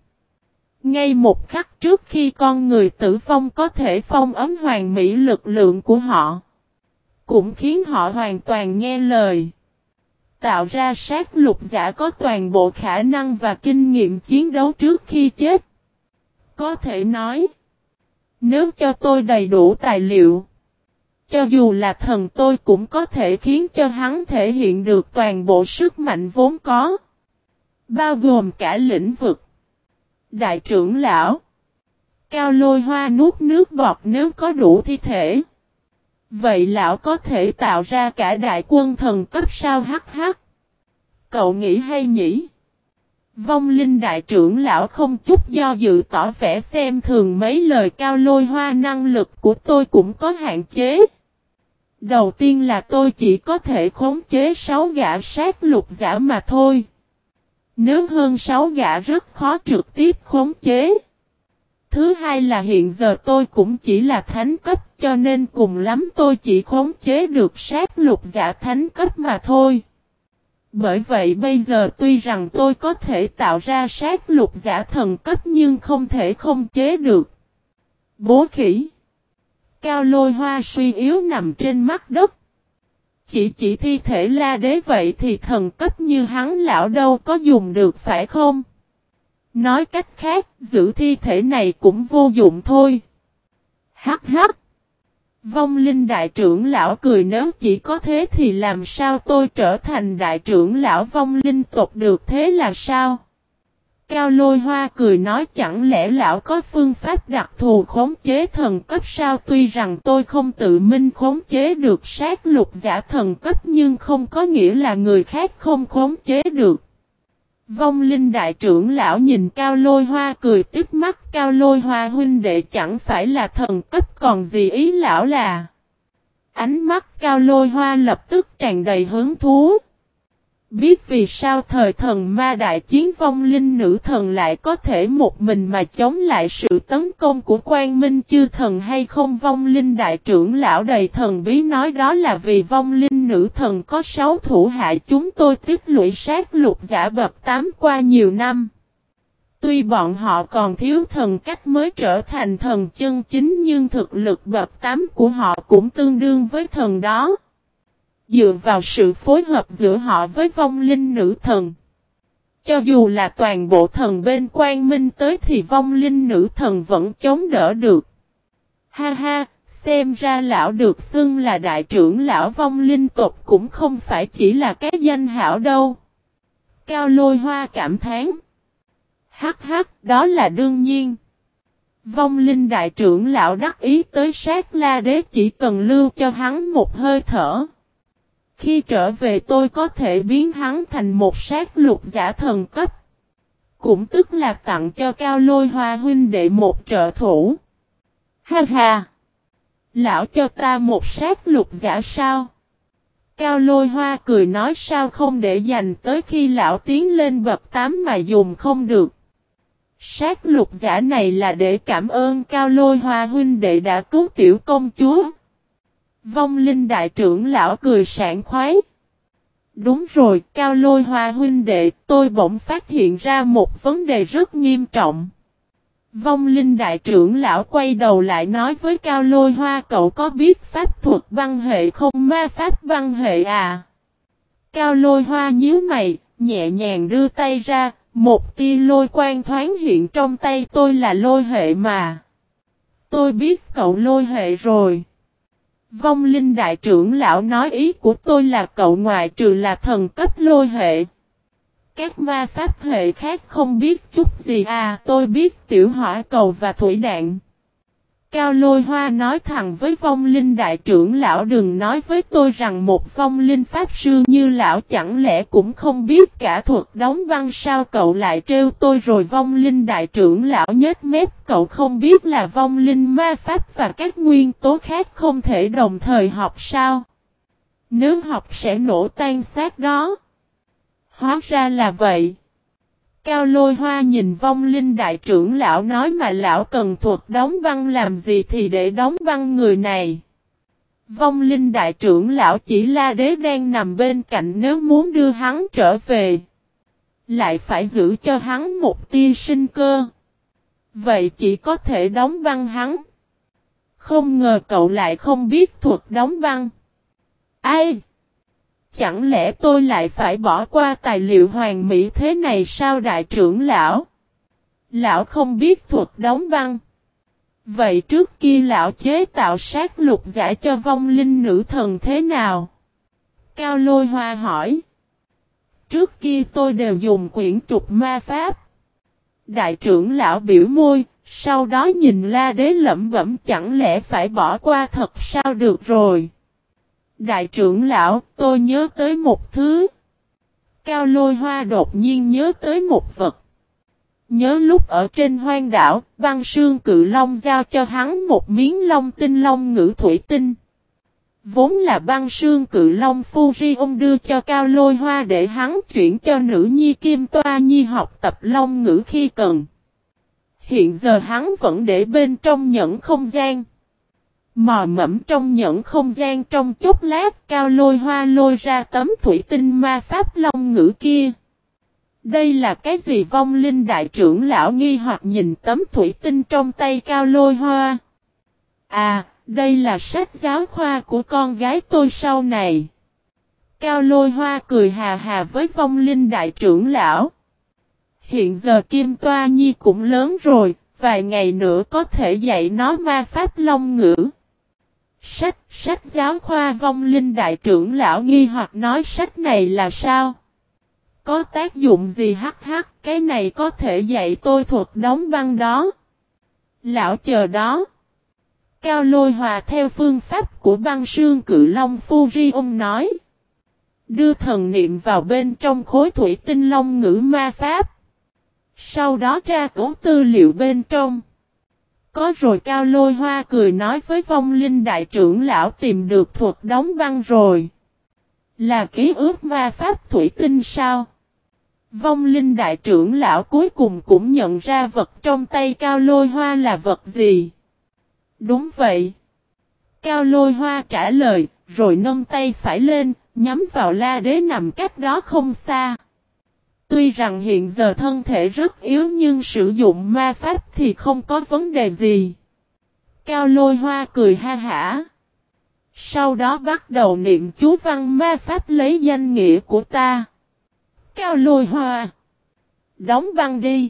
Ngay một khắc trước khi con người tử vong có thể phong ấm hoàn mỹ lực lượng của họ. Cũng khiến họ hoàn toàn nghe lời. Tạo ra sát lục giả có toàn bộ khả năng và kinh nghiệm chiến đấu trước khi chết. Có thể nói. Nếu cho tôi đầy đủ tài liệu, cho dù là thần tôi cũng có thể khiến cho hắn thể hiện được toàn bộ sức mạnh vốn có. Bao gồm cả lĩnh vực. Đại trưởng lão. Cao lôi hoa nuốt nước bọt nếu có đủ thi thể. Vậy lão có thể tạo ra cả đại quân thần cấp sao hắc hắc. Cậu nghĩ hay nhỉ? Vong linh đại trưởng lão không chút do dự tỏ vẻ xem thường mấy lời cao lôi hoa năng lực của tôi cũng có hạn chế. Đầu tiên là tôi chỉ có thể khống chế 6 gã sát lục giả mà thôi. Nếu hơn 6 gã rất khó trực tiếp khống chế. Thứ hai là hiện giờ tôi cũng chỉ là thánh cấp, cho nên cùng lắm tôi chỉ khống chế được sát lục giả thánh cấp mà thôi. Bởi vậy bây giờ tuy rằng tôi có thể tạo ra sát lục giả thần cấp nhưng không thể không chế được. Bố khỉ. Cao lôi hoa suy yếu nằm trên mắt đất. Chỉ chỉ thi thể la đế vậy thì thần cấp như hắn lão đâu có dùng được phải không? Nói cách khác, giữ thi thể này cũng vô dụng thôi. Hắc hắc. Vong linh đại trưởng lão cười nếu chỉ có thế thì làm sao tôi trở thành đại trưởng lão vong linh tộc được thế là sao? Cao lôi hoa cười nói chẳng lẽ lão có phương pháp đặc thù khống chế thần cấp sao tuy rằng tôi không tự minh khống chế được sát lục giả thần cấp nhưng không có nghĩa là người khác không khống chế được. Vong linh đại trưởng lão nhìn cao lôi hoa cười tức mắt, cao lôi hoa huynh đệ chẳng phải là thần cấp, còn gì ý lão là. Ánh mắt cao lôi hoa lập tức tràn đầy hứng thú. Biết vì sao thời thần ma đại chiến vong linh nữ thần lại có thể một mình mà chống lại sự tấn công của quan minh chư thần hay không vong linh đại trưởng lão đầy thần bí nói đó là vì vong linh nữ thần có sáu thủ hạ chúng tôi tiếp lũy sát lục giả bập tám qua nhiều năm. Tuy bọn họ còn thiếu thần cách mới trở thành thần chân chính nhưng thực lực bập tám của họ cũng tương đương với thần đó dựa vào sự phối hợp giữa họ với vong linh nữ thần. Cho dù là toàn bộ thần bên quan minh tới thì vong linh nữ thần vẫn chống đỡ được. Ha ha, xem ra lão được xưng là đại trưởng lão vong linh tộc cũng không phải chỉ là cái danh hảo đâu. Cao lôi hoa cảm thán. Hắc hắc, đó là đương nhiên. Vong linh đại trưởng lão đắc ý tới sát la đế chỉ cần lưu cho hắn một hơi thở. Khi trở về tôi có thể biến hắn thành một sát lục giả thần cấp. Cũng tức là tặng cho cao lôi hoa huynh đệ một trợ thủ. Ha ha! Lão cho ta một sát lục giả sao? Cao lôi hoa cười nói sao không để dành tới khi lão tiến lên bậc tám mà dùng không được. Sát lục giả này là để cảm ơn cao lôi hoa huynh đệ đã cứu tiểu công chúa. Vong linh đại trưởng lão cười sảng khoái. Đúng rồi, cao lôi hoa huynh đệ, tôi bỗng phát hiện ra một vấn đề rất nghiêm trọng. Vong linh đại trưởng lão quay đầu lại nói với cao lôi hoa cậu có biết pháp thuật văn hệ không ma pháp văn hệ à? Cao lôi hoa nhíu mày, nhẹ nhàng đưa tay ra, một tia lôi quang thoáng hiện trong tay tôi là lôi hệ mà. Tôi biết cậu lôi hệ rồi. Vong linh đại trưởng lão nói ý của tôi là cậu ngoại trừ là thần cấp lôi hệ. Các ma pháp hệ khác không biết chút gì à tôi biết tiểu hỏa cầu và thủy đạn. Cao lôi hoa nói thẳng với vong linh đại trưởng lão, đừng nói với tôi rằng một vong linh pháp sư như lão chẳng lẽ cũng không biết cả thuật đóng băng sao cậu lại trêu tôi rồi vong linh đại trưởng lão nhếch mép, cậu không biết là vong linh ma pháp và các nguyên tố khác không thể đồng thời học sao. Nếu học sẽ nổ tan xác đó. Hóa ra là vậy. Cao lôi hoa nhìn vong linh đại trưởng lão nói mà lão cần thuật đóng băng làm gì thì để đóng băng người này. Vong linh đại trưởng lão chỉ la đế đang nằm bên cạnh nếu muốn đưa hắn trở về. Lại phải giữ cho hắn một tia sinh cơ. Vậy chỉ có thể đóng băng hắn. Không ngờ cậu lại không biết thuật đóng băng Ai? Chẳng lẽ tôi lại phải bỏ qua tài liệu hoàn mỹ thế này sao đại trưởng lão? Lão không biết thuật đóng băng Vậy trước kia lão chế tạo sát lục giả cho vong linh nữ thần thế nào? Cao lôi hoa hỏi. Trước kia tôi đều dùng quyển trục ma pháp. Đại trưởng lão biểu môi, sau đó nhìn la đế lẩm bẩm chẳng lẽ phải bỏ qua thật sao được rồi. Đại trưởng lão, tôi nhớ tới một thứ. Cao lôi hoa đột nhiên nhớ tới một vật. Nhớ lúc ở trên hoang đảo, băng sương cự long giao cho hắn một miếng long tinh long ngữ thủy tinh. Vốn là băng sương cự long Furion đưa cho Cao Lôi Hoa để hắn chuyển cho nữ nhi Kim Toa Nhi học tập long ngữ khi cần. Hiện giờ hắn vẫn để bên trong nhẫn không gian. Mò mẫm trong nhẫn không gian trong chốc lát Cao Lôi Hoa lôi ra tấm thủy tinh ma pháp long ngữ kia. Đây là cái gì vong linh đại trưởng lão nghi hoặc nhìn tấm thủy tinh trong tay Cao Lôi Hoa. À, đây là sách giáo khoa của con gái tôi sau này. Cao lôi hoa cười hà hà với vong linh đại trưởng lão. Hiện giờ Kim Toa Nhi cũng lớn rồi, vài ngày nữa có thể dạy nó ma pháp long ngữ. Sách, sách giáo khoa vong linh đại trưởng lão nghi hoặc nói sách này là sao? Có tác dụng gì hắc hắc, cái này có thể dạy tôi thuật đóng băng đó. Lão chờ đó. Cao lôi hòa theo phương pháp của băng sương cự long Furion nói. Đưa thần niệm vào bên trong khối thủy tinh long ngữ ma pháp. Sau đó tra cố tư liệu bên trong. Có rồi cao lôi hoa cười nói với vong linh đại trưởng lão tìm được thuật đóng băng rồi. Là ký ức ma pháp thủy tinh sao? Vong linh đại trưởng lão cuối cùng cũng nhận ra vật trong tay cao lôi hoa là vật gì. Đúng vậy. Cao lôi hoa trả lời, rồi nâng tay phải lên, nhắm vào la đế nằm cách đó không xa. Tuy rằng hiện giờ thân thể rất yếu nhưng sử dụng ma pháp thì không có vấn đề gì. Cao lôi hoa cười ha hả. Sau đó bắt đầu niệm chú văn ma pháp lấy danh nghĩa của ta. Cao lôi hoa. Đóng băng đi.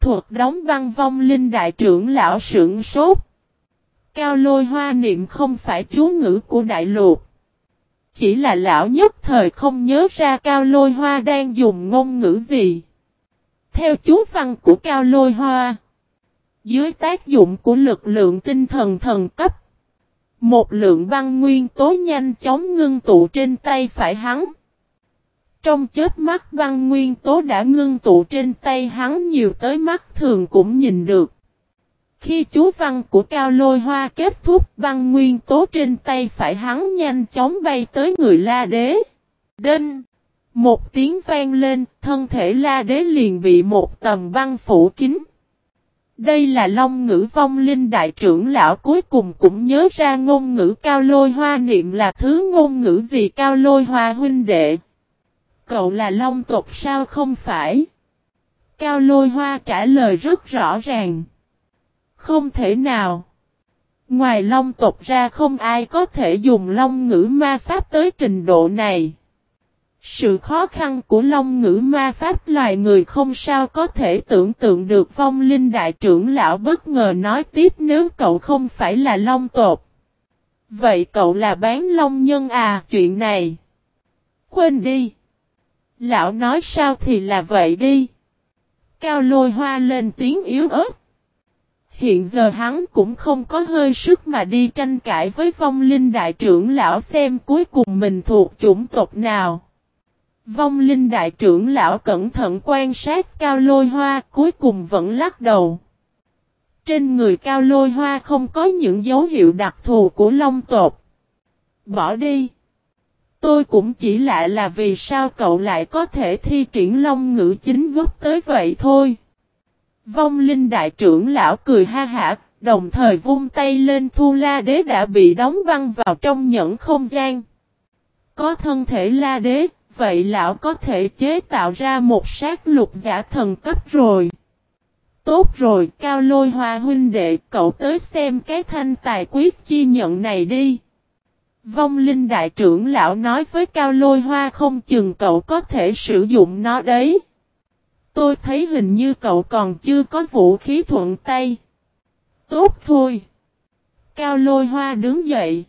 Thuật đóng băng vong linh đại trưởng lão sưởng sốt. Cao lôi hoa niệm không phải chú ngữ của đại lục. Chỉ là lão nhất thời không nhớ ra cao lôi hoa đang dùng ngôn ngữ gì. Theo chú văn của cao lôi hoa. Dưới tác dụng của lực lượng tinh thần thần cấp. Một lượng băng nguyên tố nhanh chóng ngưng tụ trên tay phải hắn. Trong chết mắt băng nguyên tố đã ngưng tụ trên tay hắn, nhiều tới mắt thường cũng nhìn được. Khi chú văn của cao lôi hoa kết thúc băng nguyên tố trên tay phải hắn nhanh chóng bay tới người la đế. Đinh! Một tiếng vang lên, thân thể la đế liền bị một tầm băng phủ kín. Đây là long ngữ vong linh đại trưởng lão cuối cùng cũng nhớ ra ngôn ngữ cao lôi hoa niệm là thứ ngôn ngữ gì cao lôi hoa huynh đệ. Cậu là long tộc sao không phải? Cao lôi hoa trả lời rất rõ ràng. Không thể nào. Ngoài long tộc ra không ai có thể dùng long ngữ ma pháp tới trình độ này. Sự khó khăn của long ngữ ma pháp loài người không sao có thể tưởng tượng được vong linh đại trưởng lão bất ngờ nói tiếp, nếu cậu không phải là long tộc. Vậy cậu là bán long nhân à chuyện này? Quên đi. Lão nói, sao thì là vậy đi. Cao lôi hoa lên tiếng yếu ớt. Hiện giờ hắn cũng không có hơi sức mà đi tranh cãi với vong linh đại trưởng lão xem cuối cùng mình thuộc chủng tộc nào. Vong linh đại trưởng lão cẩn thận quan sát cao lôi hoa cuối cùng vẫn lắc đầu. Trên người cao lôi hoa không có những dấu hiệu đặc thù của long tộc. Bỏ đi. Tôi cũng chỉ lạ là vì sao cậu lại có thể thi triển long ngữ chính gốc tới vậy thôi. Vong linh đại trưởng lão cười ha hả, đồng thời vung tay lên thu la đế đã bị đóng băng vào trong nhẫn không gian. Có thân thể la đế, vậy lão có thể chế tạo ra một sát lục giả thần cấp rồi. Tốt rồi, cao lôi hoa huynh đệ, cậu tới xem cái thanh tài quyết chi nhận này đi. Vong linh đại trưởng lão nói với cao lôi hoa không chừng cậu có thể sử dụng nó đấy. Tôi thấy hình như cậu còn chưa có vũ khí thuận tay. Tốt thôi. Cao lôi hoa đứng dậy.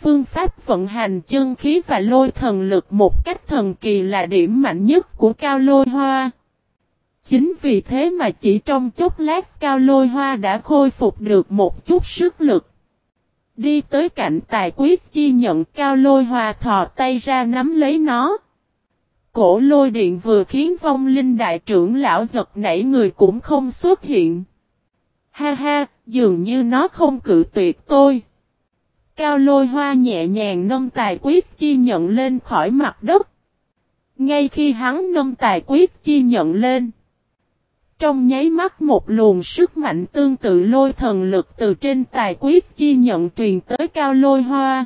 Phương pháp vận hành chân khí và lôi thần lực một cách thần kỳ là điểm mạnh nhất của cao lôi hoa. Chính vì thế mà chỉ trong chốc lát cao lôi hoa đã khôi phục được một chút sức lực. Đi tới cạnh tài quyết chi nhận, cao lôi hoa thò tay ra nắm lấy nó. Cổ lôi điện vừa khiến vong linh đại trưởng lão giật nảy người cũng không xuất hiện. Ha ha, dường như nó không cự tuyệt tôi. Cao lôi hoa nhẹ nhàng nâng tài quyết chi nhận lên khỏi mặt đất. Ngay khi hắn nâng tài quyết chi nhận lên. Trong nháy mắt một luồng sức mạnh tương tự lôi thần lực từ trên tài quyết chi nhận truyền tới cao lôi hoa.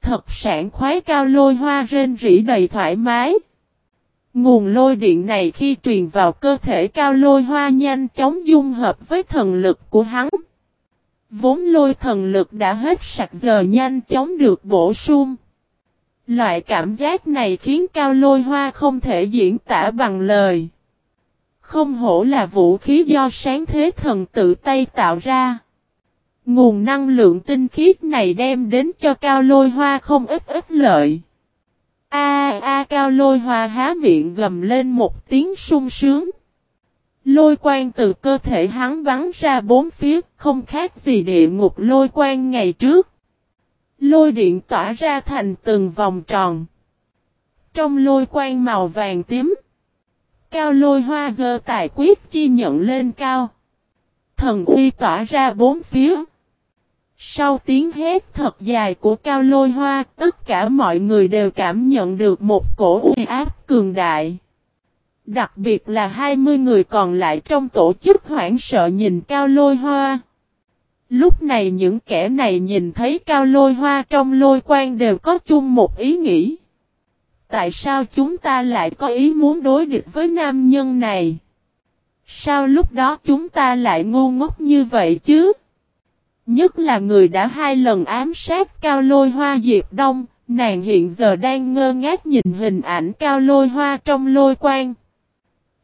Thật sản khoái cao lôi hoa rên rỉ đầy thoải mái. Nguồn lôi điện này khi truyền vào cơ thể cao lôi hoa nhanh chóng dung hợp với thần lực của hắn. Vốn lôi thần lực đã hết sạch giờ nhanh chóng được bổ sung. Loại cảm giác này khiến cao lôi hoa không thể diễn tả bằng lời. Không hổ là vũ khí do sáng thế thần tự tay tạo ra. Nguồn năng lượng tinh khiết này đem đến cho cao lôi hoa không ít ít lợi. A a cao lôi hoa há miệng gầm lên một tiếng sung sướng. Lôi quang từ cơ thể hắn bắn ra bốn phía, không khác gì địa ngục lôi quang ngày trước. Lôi điện tỏa ra thành từng vòng tròn. Trong lôi quang màu vàng tím, cao lôi hoa dơ tài quyết chi nhận lên cao. Thần uy tỏa ra bốn phía. Sau tiếng hét thật dài của cao lôi hoa, tất cả mọi người đều cảm nhận được một cổ uy áp cường đại. Đặc biệt là 20 người còn lại trong tổ chức hoảng sợ nhìn cao lôi hoa. Lúc này những kẻ này nhìn thấy cao lôi hoa trong lôi quan đều có chung một ý nghĩ. Tại sao chúng ta lại có ý muốn đối địch với nam nhân này? Sao lúc đó chúng ta lại ngu ngốc như vậy chứ? Nhất là người đã hai lần ám sát cao lôi hoa Diệp Đông, nàng hiện giờ đang ngơ ngác nhìn hình ảnh cao lôi hoa trong lôi quan.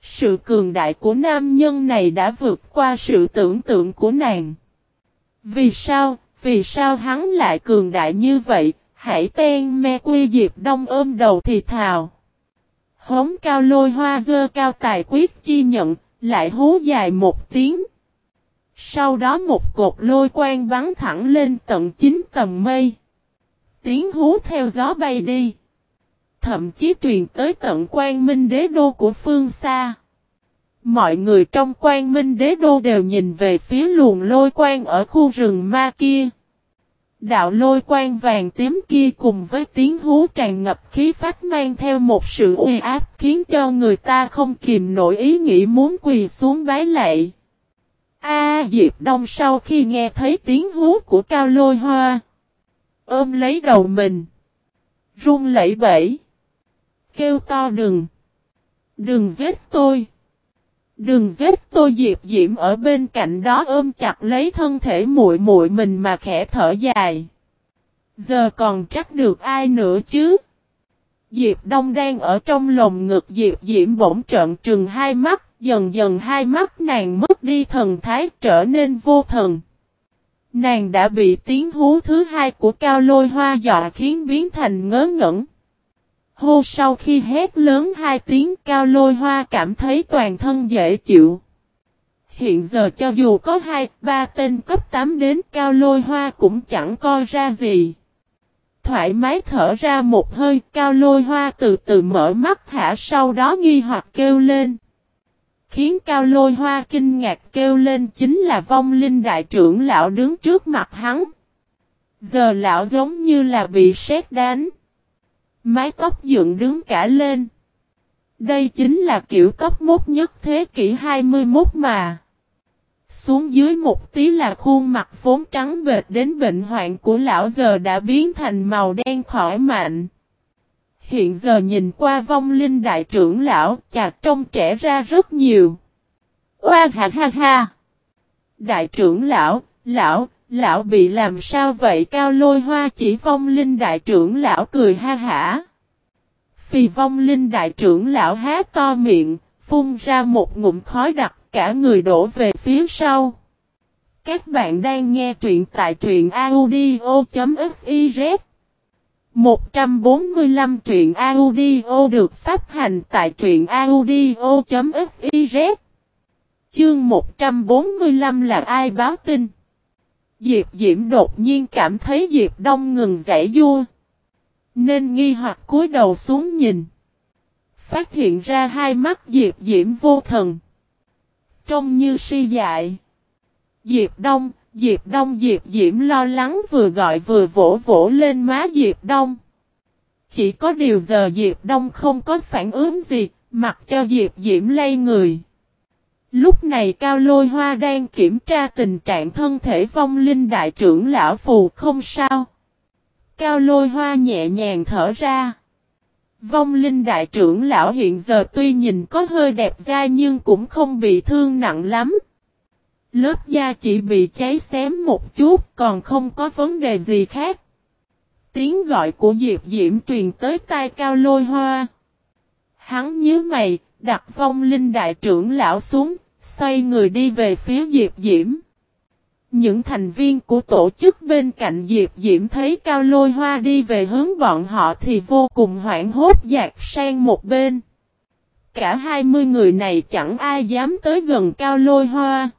Sự cường đại của nam nhân này đã vượt qua sự tưởng tượng của nàng. Vì sao, vì sao hắn lại cường đại như vậy, hãy ten me quy diệp đông ôm đầu thì thào. Hống cao lôi hoa dơ cao tài quyết chi nhận, lại hú dài một tiếng. Sau đó một cột lôi quang bắn thẳng lên tận chín tầng mây. Tiếng hú theo gió bay đi. Thậm chí truyền tới tận quan minh đế đô của phương xa. Mọi người trong quan minh đế đô đều nhìn về phía luồng lôi quang ở khu rừng ma kia. Đạo lôi quang vàng tím kia cùng với tiếng hú tràn ngập khí phách mang theo một sự uy áp khiến cho người ta không kìm nổi ý nghĩ muốn quỳ xuống bái lạy. A Diệp Đông sau khi nghe thấy tiếng hú của cao lôi hoa. Ôm lấy đầu mình. Run lẩy bẩy. Kêu to đừng. Đừng giết tôi. Đừng giết tôi Diệp Diễm ở bên cạnh đó ôm chặt lấy thân thể muội muội mình mà khẽ thở dài. Giờ còn trách được ai nữa chứ? Diệp Đông đang ở trong lồng ngực Diệp Diễm bỗng trợn trừng hai mắt, dần dần hai mắt nàng mất đi thần thái trở nên vô thần. Nàng đã bị tiếng hú thứ hai của cao lôi hoa dọa khiến biến thành ngớ ngẩn. Hô sau khi hét lớn hai tiếng cao lôi hoa cảm thấy toàn thân dễ chịu. Hiện giờ cho dù có hai, ba tên cấp 8 đến cao lôi hoa cũng chẳng coi ra gì. Thoải mái thở ra một hơi cao lôi hoa từ từ mở mắt hả sau đó nghi hoặc kêu lên. Khiến cao lôi hoa kinh ngạc kêu lên chính là vong linh đại trưởng lão đứng trước mặt hắn. Giờ lão giống như là bị sét đánh. Mái tóc dựng đứng cả lên. Đây chính là kiểu tóc mốt nhất thế kỷ 21 mà. Xuống dưới một tí là khuôn mặt vốn trắng bệt đến bệnh hoạn của lão giờ đã biến thành màu đen khỏi mạnh. Hiện giờ nhìn qua vong linh đại trưởng lão chạc trông trẻ ra rất nhiều. Oa ha ha ha. Đại trưởng lão, lão, Lão bị làm sao vậy cao lôi hoa chỉ vong linh đại trưởng lão cười ha hả. Phì vong linh đại trưởng lão há to miệng, phun ra một ngụm khói đặc cả người đổ về phía sau. Các bạn đang nghe truyện tại truyện audio.fif 145 truyện audio được phát hành tại truyện audio.fiz Chương 145 là ai báo tin? Diệp Diễm đột nhiên cảm thấy Diệp Đông ngừng giải vua. Nên nghi hoặc cúi đầu xuống nhìn. Phát hiện ra hai mắt Diệp Diễm vô thần. Trông như si dại. Diệp Đông, Diệp Đông Diệp Diễm lo lắng vừa gọi vừa vỗ vỗ lên má Diệp Đông. Chỉ có điều giờ Diệp Đông không có phản ứng gì, mặc cho Diệp Diễm lay người. Lúc này Cao Lôi Hoa đang kiểm tra tình trạng thân thể vong linh đại trưởng lão phù không sao. Cao Lôi Hoa nhẹ nhàng thở ra. Vong linh đại trưởng lão hiện giờ tuy nhìn có hơi đẹp da nhưng cũng không bị thương nặng lắm. Lớp da chỉ bị cháy xém một chút còn không có vấn đề gì khác. Tiếng gọi của Diệp Diễm truyền tới tai cao lôi hoa. Hắn nhớ mày, đặt vong linh đại trưởng lão xuống, xoay người đi về phía Diệp Diễm. Những thành viên của tổ chức bên cạnh Diệp Diễm thấy Cao Lôi Hoa đi về hướng bọn họ thì vô cùng hoảng hốt dạt sang một bên. Cả hai mươi người này chẳng ai dám tới gần Cao Lôi Hoa.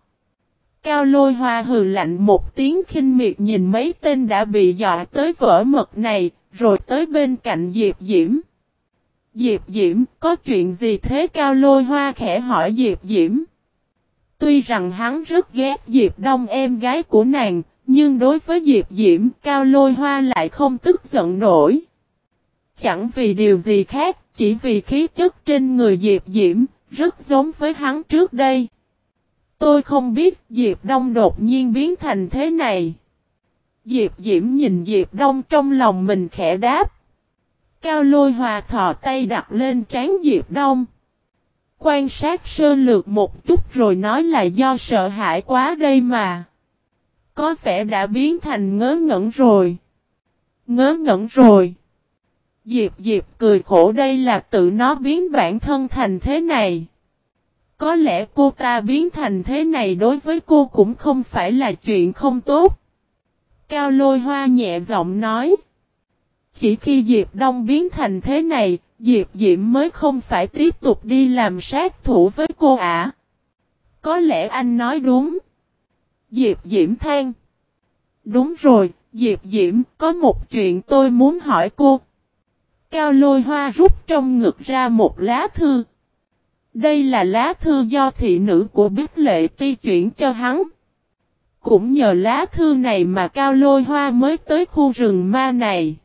Cao Lôi Hoa hừ lạnh một tiếng khinh miệt nhìn mấy tên đã bị dọa tới vỡ mật này, rồi tới bên cạnh Diệp Diễm. Diệp Diễm, có chuyện gì thế Cao Lôi Hoa khẽ hỏi Diệp Diễm. Tuy rằng hắn rất ghét Diệp Đông em gái của nàng, nhưng đối với Diệp Diễm, Cao Lôi Hoa lại không tức giận nổi. Chẳng vì điều gì khác, chỉ vì khí chất trên người Diệp Diễm, rất giống với hắn trước đây. Tôi không biết Diệp Đông đột nhiên biến thành thế này. Diệp Diễm nhìn Diệp Đông trong lòng mình khẽ đáp. Cao lôi hòa thò tay đặt lên trán Diệp Đông. Quan sát sơ lược một chút rồi nói là do sợ hãi quá đây mà. Có vẻ đã biến thành ngớ ngẩn rồi. Ngớ ngẩn rồi. Diệp Diệp cười khổ đây là tự nó biến bản thân thành thế này. Có lẽ cô ta biến thành thế này đối với cô cũng không phải là chuyện không tốt. Cao lôi hoa nhẹ giọng nói. Chỉ khi Diệp Đông biến thành thế này, Diệp Diễm mới không phải tiếp tục đi làm sát thủ với cô ả. Có lẽ anh nói đúng. Diệp Diễm than. Đúng rồi, Diệp Diễm, có một chuyện tôi muốn hỏi cô. Cao lôi hoa rút trong ngực ra một lá thư. Đây là lá thư do thị nữ của Bích Lệ ti chuyển cho hắn. Cũng nhờ lá thư này mà Cao Lôi Hoa mới tới khu rừng ma này.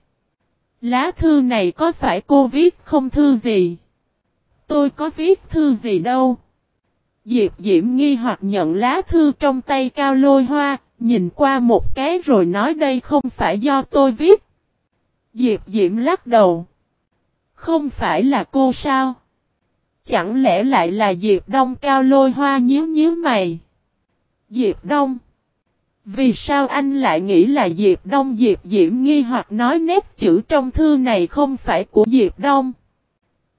Lá thư này có phải cô viết không thư gì? Tôi có viết thư gì đâu. Diệp Diễm nghi hoặc nhận lá thư trong tay Cao Lôi Hoa, nhìn qua một cái rồi nói đây không phải do tôi viết. Diệp Diễm lắc đầu. Không phải là cô sao? Chẳng lẽ lại là Diệp Đông cao lôi hoa nhíu nhíu mày? Diệp Đông. Vì sao anh lại nghĩ là Diệp Đông Diệp Diễm nghi hoặc nói nét chữ trong thư này không phải của Diệp Đông?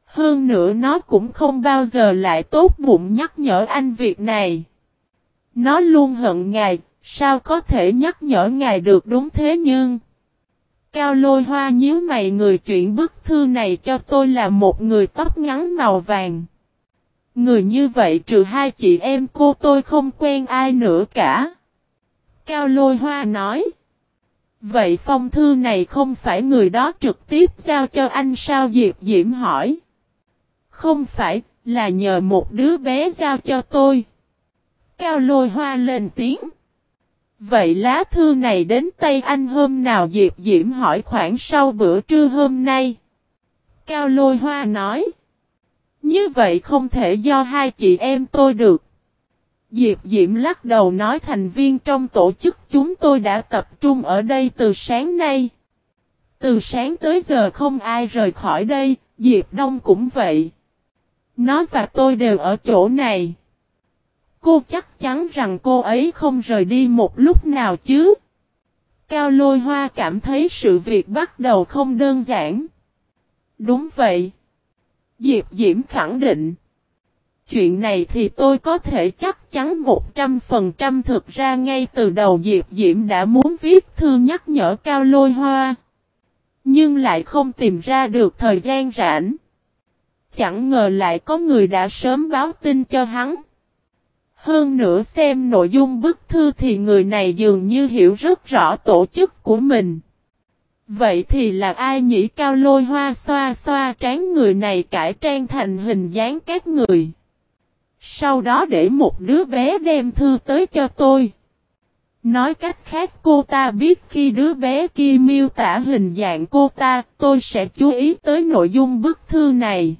Hơn nữa nó cũng không bao giờ lại tốt bụng nhắc nhở anh việc này. Nó luôn hận ngài, sao có thể nhắc nhở ngài được đúng thế nhưng... Cao lôi hoa nhíu mày người chuyển bức thư này cho tôi là một người tóc ngắn màu vàng. Người như vậy trừ hai chị em cô tôi không quen ai nữa cả. Cao lôi hoa nói. Vậy phong thư này không phải người đó trực tiếp giao cho anh sao Diệp Diễm hỏi. Không phải, là nhờ một đứa bé giao cho tôi. Cao lôi hoa lên tiếng. Vậy lá thư này đến tay anh hôm nào Diệp Diễm hỏi khoảng sau bữa trưa hôm nay. Cao lôi hoa nói. Như vậy không thể do hai chị em tôi được. Diệp Diễm lắc đầu nói thành viên trong tổ chức chúng tôi đã tập trung ở đây từ sáng nay. Từ sáng tới giờ không ai rời khỏi đây, Diệp Đông cũng vậy. Nó và tôi đều ở chỗ này. Cô chắc chắn rằng cô ấy không rời đi một lúc nào chứ. Cao lôi hoa cảm thấy sự việc bắt đầu không đơn giản. Đúng vậy. Diệp Diễm khẳng định. chuyện này thì tôi có thể chắc chắn 100% thực ra ngay từ đầu Diệp Diễm đã muốn viết thư nhắc nhở Cao Lôi Hoa. Nhưng lại không tìm ra được thời gian rảnh. Chẳng ngờ lại có người đã sớm báo tin cho hắn. Hơn nữa xem nội dung bức thư thì người này dường như hiểu rất rõ tổ chức của mình. Vậy thì là ai nhỉ cao lôi hoa xoa xoa trán người này cải trang thành hình dáng các người. Sau đó để một đứa bé đem thư tới cho tôi. Nói cách khác cô ta biết khi đứa bé kia miêu tả hình dạng cô ta, tôi sẽ chú ý tới nội dung bức thư này.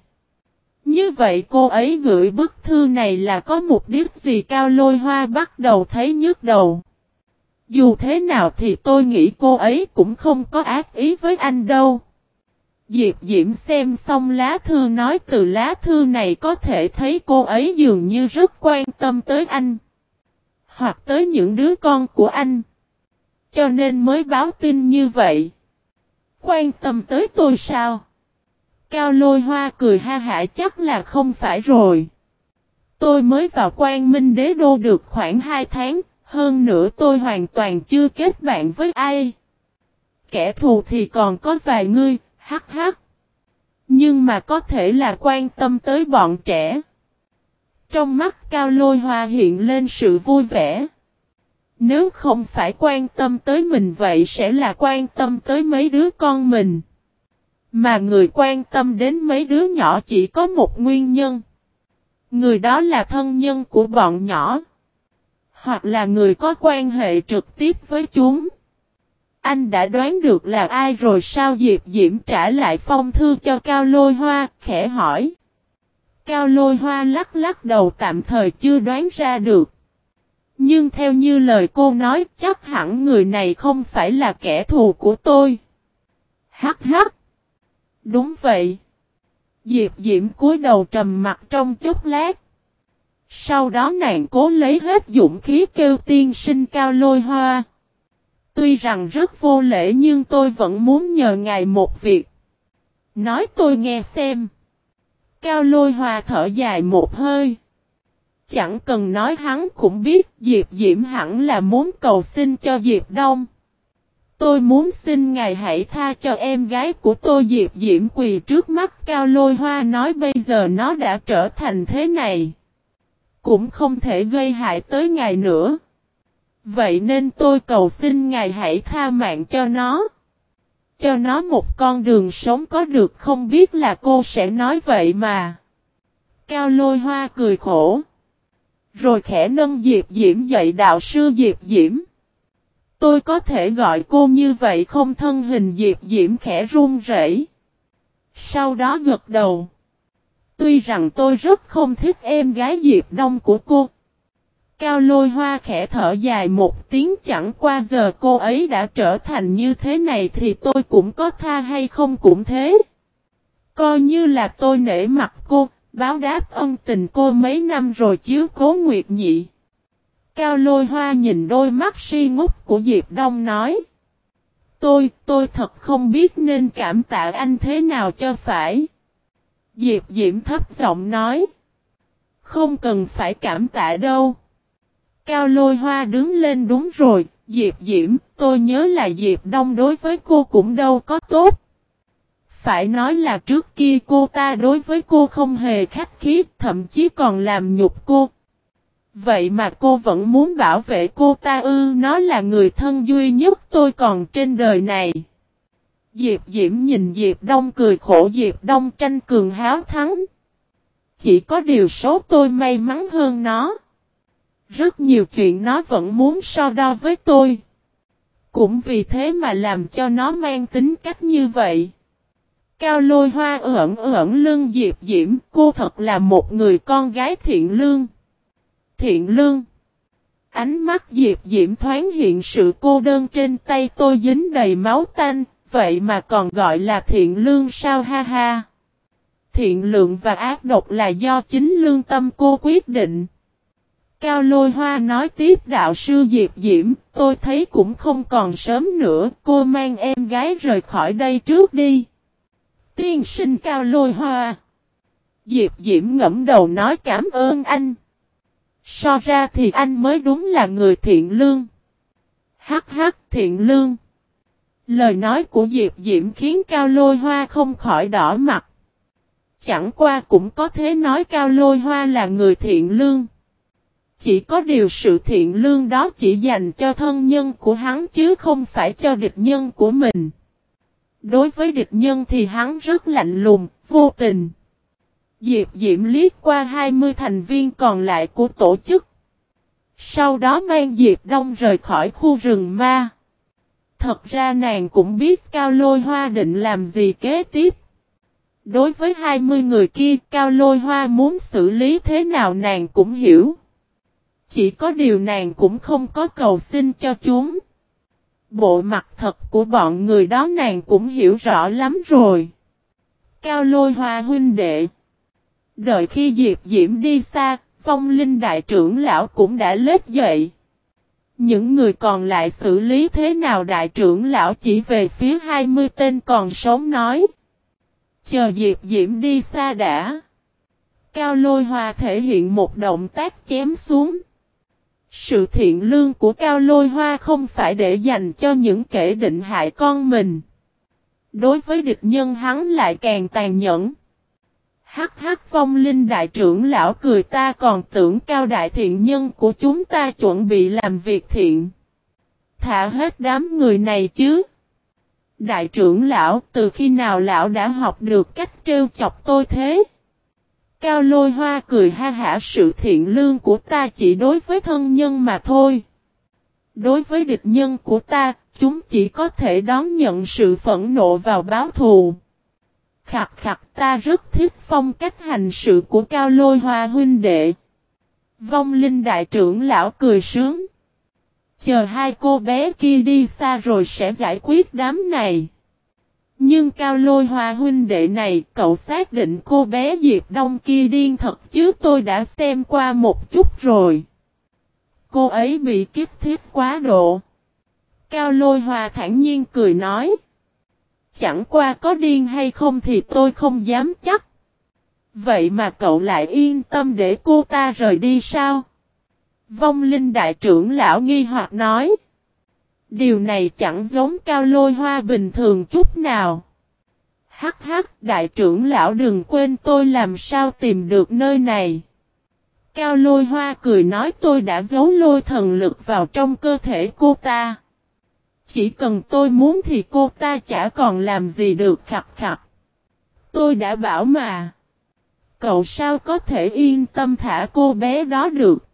Như vậy cô ấy gửi bức thư này là có mục đích gì cao lôi hoa bắt đầu thấy nhức đầu. Dù thế nào thì tôi nghĩ cô ấy cũng không có ác ý với anh đâu. Diệp Diễm xem xong lá thư nói từ lá thư này có thể thấy cô ấy dường như rất quan tâm tới anh. Hoặc tới những đứa con của anh. Cho nên mới báo tin như vậy. Quan tâm tới tôi sao? Cao lôi hoa cười ha hả chắc là không phải rồi. Tôi mới vào quan minh đế đô được khoảng 2 tháng, hơn nữa tôi hoàn toàn chưa kết bạn với ai. Kẻ thù thì còn có vài người, hắc hắc. Nhưng mà có thể là quan tâm tới bọn trẻ. Trong mắt cao lôi hoa hiện lên sự vui vẻ. Nếu không phải quan tâm tới mình vậy sẽ là quan tâm tới mấy đứa con mình. Mà người quan tâm đến mấy đứa nhỏ chỉ có một nguyên nhân. Người đó là thân nhân của bọn nhỏ. Hoặc là người có quan hệ trực tiếp với chúng. Anh đã đoán được là ai rồi sao Diệp Diễm trả lại phong thư cho Cao Lôi Hoa, khẽ hỏi. Cao Lôi Hoa lắc lắc đầu tạm thời chưa đoán ra được. Nhưng theo như lời cô nói chắc hẳn người này không phải là kẻ thù của tôi. Hắc hắc. Đúng vậy. Diệp Diễm cúi đầu trầm mặt trong chốc lát. Sau đó nàng cố lấy hết dũng khí kêu tiên sinh cao lôi hoa. Tuy rằng rất vô lễ nhưng tôi vẫn muốn nhờ ngài một việc. Nói tôi nghe xem. Cao lôi hoa thở dài một hơi. Chẳng cần nói hắn cũng biết Diệp Diễm hẳn là muốn cầu xin cho Diệp Đông. Tôi muốn xin ngài hãy tha cho em gái của tôi Diệp Diễm quỳ trước mắt cao lôi hoa nói bây giờ nó đã trở thành thế này. Cũng không thể gây hại tới ngài nữa. Vậy nên tôi cầu xin ngài hãy tha mạng cho nó. Cho nó một con đường sống có được không biết là cô sẽ nói vậy mà. Cao lôi hoa cười khổ. Rồi khẽ nâng Diệp Diễm dậy đạo sư Diệp Diễm. Tôi có thể gọi cô như vậy không thân hình Diệp Diễm khẽ run rẩy. Sau đó gật đầu. Tuy rằng tôi rất không thích em gái Diệp Đông của cô. Cao lôi hoa khẽ thở dài một tiếng chẳng qua giờ cô ấy đã trở thành như thế này thì tôi cũng có tha hay không cũng thế. Coi như là tôi nể mặt cô, báo đáp ân tình cô mấy năm rồi chiếu cố nguyệt nhị. Cao lôi hoa nhìn đôi mắt si ngốc của Diệp Đông nói. Tôi, tôi thật không biết nên cảm tạ anh thế nào cho phải. Diệp Diễm thấp giọng nói. Không cần phải cảm tạ đâu. Cao lôi hoa đứng lên đúng rồi, Diệp Diễm, tôi nhớ là Diệp Đông đối với cô cũng đâu có tốt. Phải nói là trước kia cô ta đối với cô không hề khách khí, thậm chí còn làm nhục cô, Vậy mà cô vẫn muốn bảo vệ cô ta ư nó là người thân duy nhất tôi còn trên đời này. Diệp Diễm nhìn Diệp Đông cười khổ Diệp Đông tranh cường háo thắng. Chỉ có điều số tôi may mắn hơn nó. Rất nhiều chuyện nó vẫn muốn so đo với tôi. Cũng vì thế mà làm cho nó mang tính cách như vậy. Cao lôi hoa ẩn ẩn lưng Diệp Diễm, cô thật là một người con gái thiện lương thiện lương. Ánh mắt Diệp Diễm thoáng hiện sự cô đơn trên tay tôi dính đầy máu tanh, vậy mà còn gọi là thiện lương sao ha ha. Thiện lượng và ác độc là do chính lương tâm cô quyết định. Cao lôi hoa nói tiếp đạo sư Diệp Diễm, tôi thấy cũng không còn sớm nữa, cô mang em gái rời khỏi đây trước đi. Tiên sinh cao lôi hoa. Diệp Diễm ngẫm đầu nói cảm ơn anh. So ra thì anh mới đúng là người thiện lương. Hắc hắc thiện lương. Lời nói của Diệp Diễm khiến Cao Lôi Hoa không khỏi đỏ mặt. Chẳng qua cũng có thế nói Cao Lôi Hoa là người thiện lương. Chỉ có điều sự thiện lương đó chỉ dành cho thân nhân của hắn chứ không phải cho địch nhân của mình. Đối với địch nhân thì hắn rất lạnh lùng, vô tình. Diệp Diễm liếc qua 20 thành viên còn lại của tổ chức. Sau đó mang Diệp Đông rời khỏi khu rừng ma. Thật ra nàng cũng biết Cao Lôi Hoa định làm gì kế tiếp. Đối với 20 người kia, Cao Lôi Hoa muốn xử lý thế nào nàng cũng hiểu. Chỉ có điều nàng cũng không có cầu xin cho chúng. Bộ mặt thật của bọn người đó nàng cũng hiểu rõ lắm rồi. Cao Lôi Hoa huynh đệ. Đợi khi Diệp Diễm đi xa, phong linh đại trưởng lão cũng đã lết dậy. Những người còn lại xử lý thế nào đại trưởng lão chỉ về phía 20 tên còn sống nói. Chờ Diệp Diễm đi xa đã. Cao lôi hoa thể hiện một động tác chém xuống. Sự thiện lương của Cao lôi hoa không phải để dành cho những kẻ định hại con mình. Đối với địch nhân hắn lại càng tàn nhẫn. Hắc hắc phong linh đại trưởng lão cười ta còn tưởng cao đại thiện nhân của chúng ta chuẩn bị làm việc thiện. Thả hết đám người này chứ. Đại trưởng lão từ khi nào lão đã học được cách trêu chọc tôi thế? Cao lôi hoa cười ha hả sự thiện lương của ta chỉ đối với thân nhân mà thôi. Đối với địch nhân của ta, chúng chỉ có thể đón nhận sự phẫn nộ vào báo thù. Khặt khặt ta rất thích phong cách hành sự của cao lôi hoa huynh đệ. Vong linh đại trưởng lão cười sướng. Chờ hai cô bé kia đi xa rồi sẽ giải quyết đám này. Nhưng cao lôi hoa huynh đệ này, cậu xác định cô bé Diệp Đông kia điên thật chứ, tôi đã xem qua một chút rồi. Cô ấy bị kiếp thiết quá độ. Cao lôi hoa thản nhiên cười nói. Chẳng qua có điên hay không thì tôi không dám chắc. Vậy mà cậu lại yên tâm để cô ta rời đi sao? Vong linh đại trưởng lão nghi hoặc nói. Điều này chẳng giống cao lôi hoa bình thường chút nào. Hắc hắc, đại trưởng lão đừng quên tôi làm sao tìm được nơi này. Cao lôi hoa cười nói tôi đã giấu lôi thần lực vào trong cơ thể cô ta. Chỉ cần tôi muốn thì cô ta chả còn làm gì được khập khập. Tôi đã bảo mà. Cậu sao có thể yên tâm thả cô bé đó được.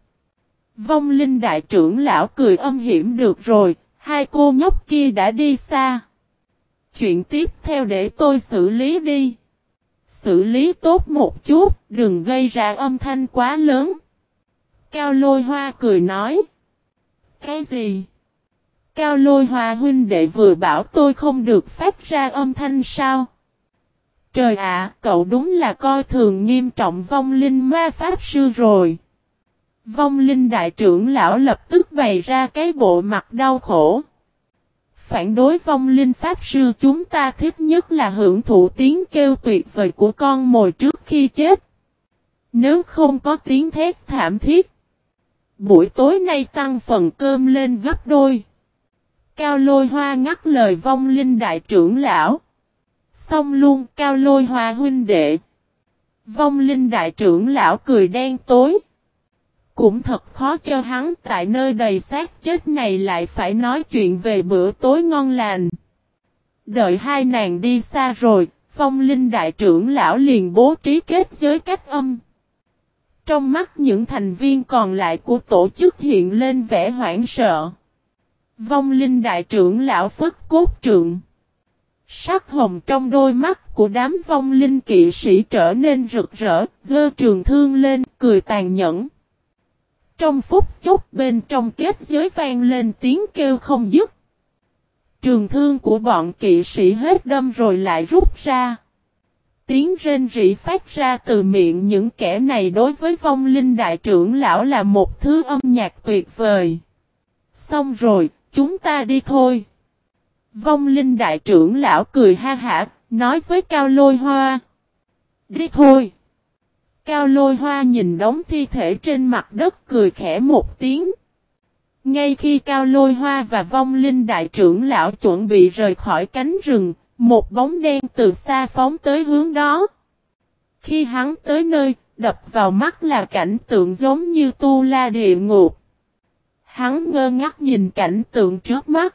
Vong linh đại trưởng lão cười âm hiểm được rồi, hai cô nhóc kia đã đi xa. Chuyện tiếp theo để tôi xử lý đi. Xử lý tốt một chút, đừng gây ra âm thanh quá lớn. Cao lôi hoa cười nói. Cái gì? Cao lôi hòa huynh đệ vừa bảo tôi không được phát ra âm thanh sao? Trời ạ, cậu đúng là coi thường nghiêm trọng vong linh ma pháp sư rồi. Vong linh đại trưởng lão lập tức bày ra cái bộ mặt đau khổ. Phản đối vong linh pháp sư chúng ta thích nhất là hưởng thụ tiếng kêu tuyệt vời của con mồi trước khi chết. Nếu không có tiếng thét thảm thiết. Buổi tối nay tăng phần cơm lên gấp đôi. Cao lôi hoa ngắt lời vong linh đại trưởng lão. Xong luôn cao lôi hoa huynh đệ. Vong linh đại trưởng lão cười đen tối. Cũng thật khó cho hắn tại nơi đầy xác chết này lại phải nói chuyện về bữa tối ngon lành. Đợi hai nàng đi xa rồi, phong linh đại trưởng lão liền bố trí kết giới cách âm. Trong mắt những thành viên còn lại của tổ chức hiện lên vẻ hoảng sợ. Vong linh đại trưởng lão phất cốt trượng. Sắc hồng trong đôi mắt của đám vong linh kỵ sĩ trở nên rực rỡ, dơ trường thương lên, cười tàn nhẫn. Trong phút chốc bên trong kết giới vang lên tiếng kêu không dứt. Trường thương của bọn kỵ sĩ hết đâm rồi lại rút ra. Tiếng rên rỉ phát ra từ miệng những kẻ này đối với vong linh đại trưởng lão là một thứ âm nhạc tuyệt vời. Xong rồi, chúng ta đi thôi. Vong linh đại trưởng lão cười ha hả, nói với cao lôi hoa. Đi thôi. Cao lôi hoa nhìn đống thi thể trên mặt đất cười khẽ một tiếng. Ngay khi Cao lôi hoa và vong linh đại trưởng lão chuẩn bị rời khỏi cánh rừng, một bóng đen từ xa phóng tới hướng đó. Khi hắn tới nơi, đập vào mắt là cảnh tượng giống như tu la địa ngục. Hắn ngơ ngác nhìn cảnh tượng trước mắt.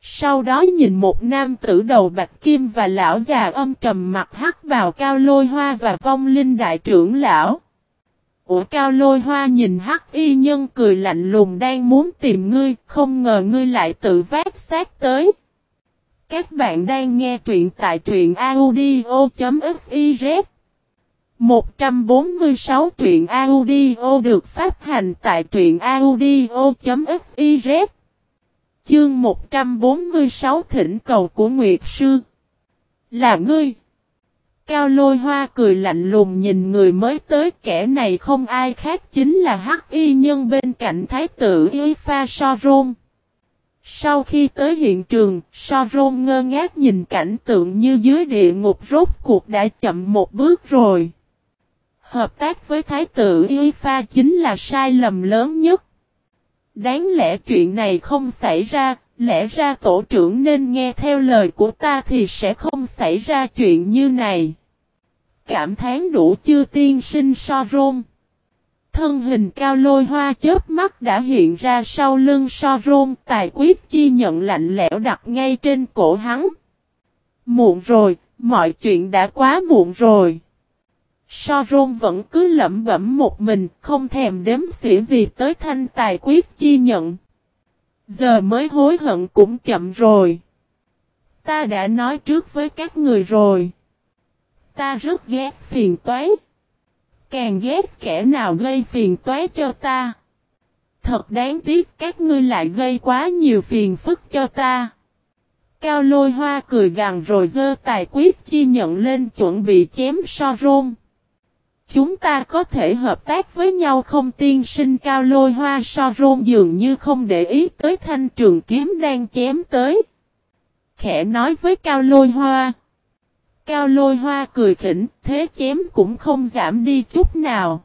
Sau đó nhìn một nam tử đầu bạch kim và lão già âm trầm mặt hắc vào cao lôi hoa và vong linh đại trưởng lão. Ủa cao lôi hoa nhìn hắc y nhân cười lạnh lùng đang muốn tìm ngươi, không ngờ ngươi lại tự vác sát tới. Các bạn đang nghe truyện tại truyện audio.fif 146 truyện audio được phát hành tại truyện audio.fiz Chương 146 thỉnh cầu của Nguyệt Sư Là ngươi Cao lôi hoa cười lạnh lùng nhìn người mới tới kẻ này không ai khác chính là hắc y nhân bên cạnh thái tử y pha so rôn. Sau khi tới hiện trường, so rôn ngơ ngác nhìn cảnh tượng như dưới địa ngục rốt cuộc đã chậm một bước rồi. Hợp tác với thái tử y pha chính là sai lầm lớn nhất. Đáng lẽ chuyện này không xảy ra, lẽ ra tổ trưởng nên nghe theo lời của ta thì sẽ không xảy ra chuyện như này. Cảm thán đủ chưa tiên sinh so rôn. Thân hình cao lôi hoa chớp mắt đã hiện ra sau lưng so rôn tài quyết chi nhận lạnh lẽo đặt ngay trên cổ hắn. Muộn rồi, mọi chuyện đã quá muộn rồi. So rôn vẫn cứ lẩm bẩm một mình, không thèm đếm xỉa gì tới thanh tài quyết chi nhận. Giờ mới hối hận cũng chậm rồi. Ta đã nói trước với các người rồi. Ta rất ghét phiền toái. Càng ghét kẻ nào gây phiền toái cho ta. Thật đáng tiếc các ngươi lại gây quá nhiều phiền phức cho ta. Cao lôi hoa cười gằn rồi dơ tài quyết chi nhận lên chuẩn bị chém so rôn. Chúng ta có thể hợp tác với nhau không tiên sinh cao lôi hoa so rôn dường như không để ý tới thanh trường kiếm đang chém tới. Khẽ nói với cao lôi hoa. Cao lôi hoa cười khỉnh, thế chém cũng không giảm đi chút nào.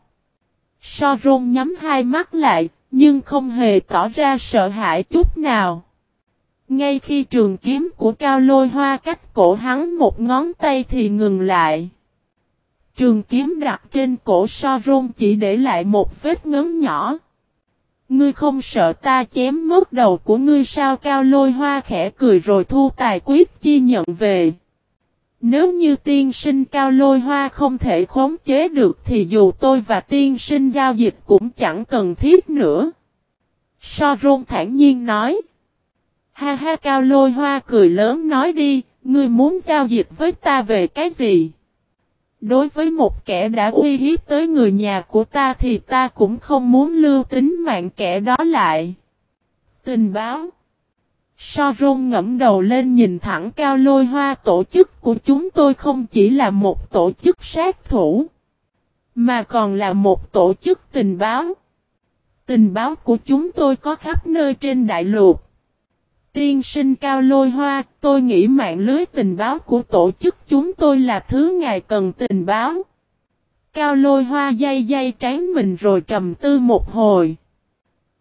So rôn nhắm hai mắt lại, nhưng không hề tỏ ra sợ hãi chút nào. Ngay khi trường kiếm của cao lôi hoa cách cổ hắn một ngón tay thì ngừng lại. Trường kiếm đặt trên cổ so rôn chỉ để lại một vết ngấn nhỏ. Ngươi không sợ ta chém mất đầu của ngươi sao cao lôi hoa khẽ cười rồi thu tài quyết chi nhận về. Nếu như tiên sinh cao lôi hoa không thể khống chế được thì dù tôi và tiên sinh giao dịch cũng chẳng cần thiết nữa. So rôn thản nhiên nói. Ha ha cao lôi hoa cười lớn nói đi, ngươi muốn giao dịch với ta về cái gì? Đối với một kẻ đã uy hiếp tới người nhà của ta thì ta cũng không muốn lưu tính mạng kẻ đó lại. Tình báo So rôn ngẫm đầu lên nhìn thẳng cao lôi hoa tổ chức của chúng tôi không chỉ là một tổ chức sát thủ. Mà còn là một tổ chức tình báo. Tình báo của chúng tôi có khắp nơi trên đại lục. Tiên sinh cao lôi hoa, tôi nghĩ mạng lưới tình báo của tổ chức chúng tôi là thứ ngài cần tình báo. Cao lôi hoa dây dây trán mình rồi trầm tư một hồi.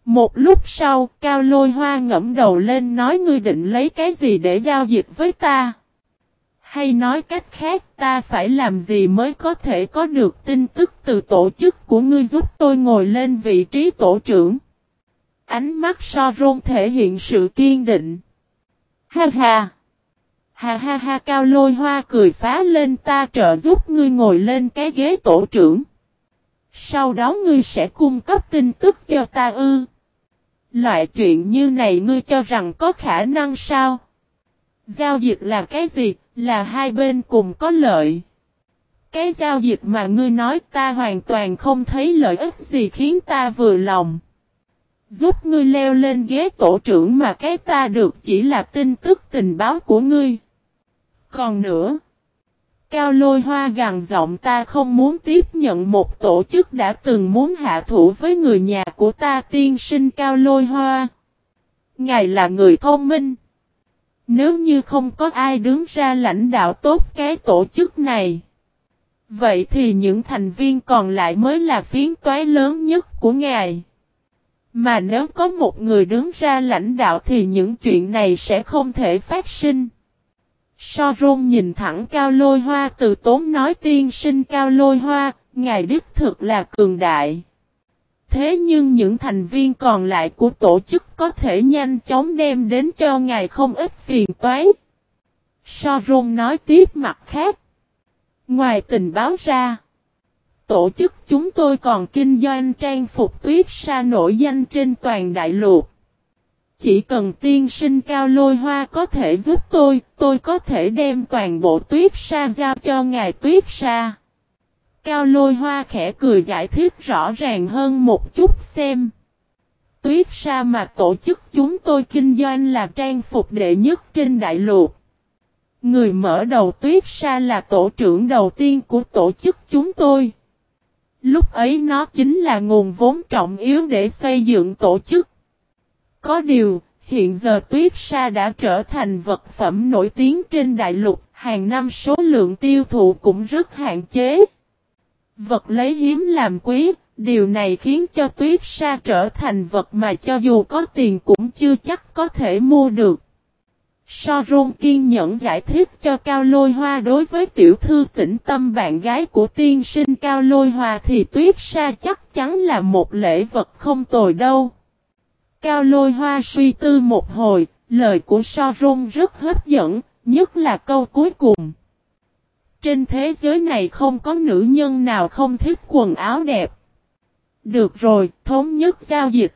Một lúc sau, Cao lôi hoa ngẫm đầu lên nói ngươi định lấy cái gì để giao dịch với ta. Hay nói cách khác ta phải làm gì mới có thể có được tin tức từ tổ chức của ngươi giúp tôi ngồi lên vị trí tổ trưởng. Ánh mắt so rôn thể hiện sự kiên định. Ha ha! Ha ha ha, cao lôi hoa cười phá lên, ta trợ giúp ngươi ngồi lên cái ghế tổ trưởng. Sau đó ngươi sẽ cung cấp tin tức cho ta ư. Loại chuyện như này ngươi cho rằng có khả năng sao? Giao dịch là cái gì? Là hai bên cùng có lợi. Cái giao dịch mà ngươi nói, ta hoàn toàn không thấy lợi ích gì khiến ta vừa lòng. Giúp ngươi leo lên ghế tổ trưởng mà cái ta được chỉ là tin tức tình báo của ngươi. Còn nữa, Cao lôi hoa gằn giọng ta không muốn tiếp nhận một tổ chức đã từng muốn hạ thủ với người nhà của ta tiên sinh cao lôi hoa. Ngài là người thông minh. Nếu như không có ai đứng ra lãnh đạo tốt cái tổ chức này. Vậy thì những thành viên còn lại mới là phiến toái lớn nhất của ngài. Mà nếu có một người đứng ra lãnh đạo thì những chuyện này sẽ không thể phát sinh. So rôn nhìn thẳng cao lôi hoa từ tốn nói tiên sinh cao lôi hoa, ngài đích thực là cường đại. Thế nhưng những thành viên còn lại của tổ chức có thể nhanh chóng đem đến cho ngài không ít phiền toái. So rôn nói tiếp mặt khác. Ngoài tình báo ra, tổ chức chúng tôi còn kinh doanh trang phục tuyết sa nổi danh trên toàn đại lục. Chỉ cần tiên sinh cao lôi hoa có thể giúp tôi, tôi có thể đem toàn bộ tuyết sa giao cho ngài tuyết sa. Cao lôi hoa khẽ cười giải thích rõ ràng hơn một chút xem. Tuyết sa mà tổ chức chúng tôi kinh doanh là trang phục đệ nhất trên đại lục. Người mở đầu tuyết sa là tổ trưởng đầu tiên của tổ chức chúng tôi. Lúc ấy nó chính là nguồn vốn trọng yếu để xây dựng tổ chức. Có điều, hiện giờ tuyết sa đã trở thành vật phẩm nổi tiếng trên đại lục, hàng năm số lượng tiêu thụ cũng rất hạn chế. Vật lấy hiếm làm quý, điều này khiến cho tuyết sa trở thành vật mà cho dù có tiền cũng chưa chắc có thể mua được. So Rôn kiên nhẫn giải thích cho Cao Lôi Hoa đối với tiểu thư tĩnh tâm bạn gái của tiên sinh Cao Lôi Hoa thì tuyết sa chắc chắn là một lễ vật không tồi đâu. Cao Lôi Hoa suy tư một hồi, lời của So Rôn rất hấp dẫn, nhất là câu cuối cùng. Trên thế giới này không có nữ nhân nào không thích quần áo đẹp. Được rồi, thống nhất giao dịch.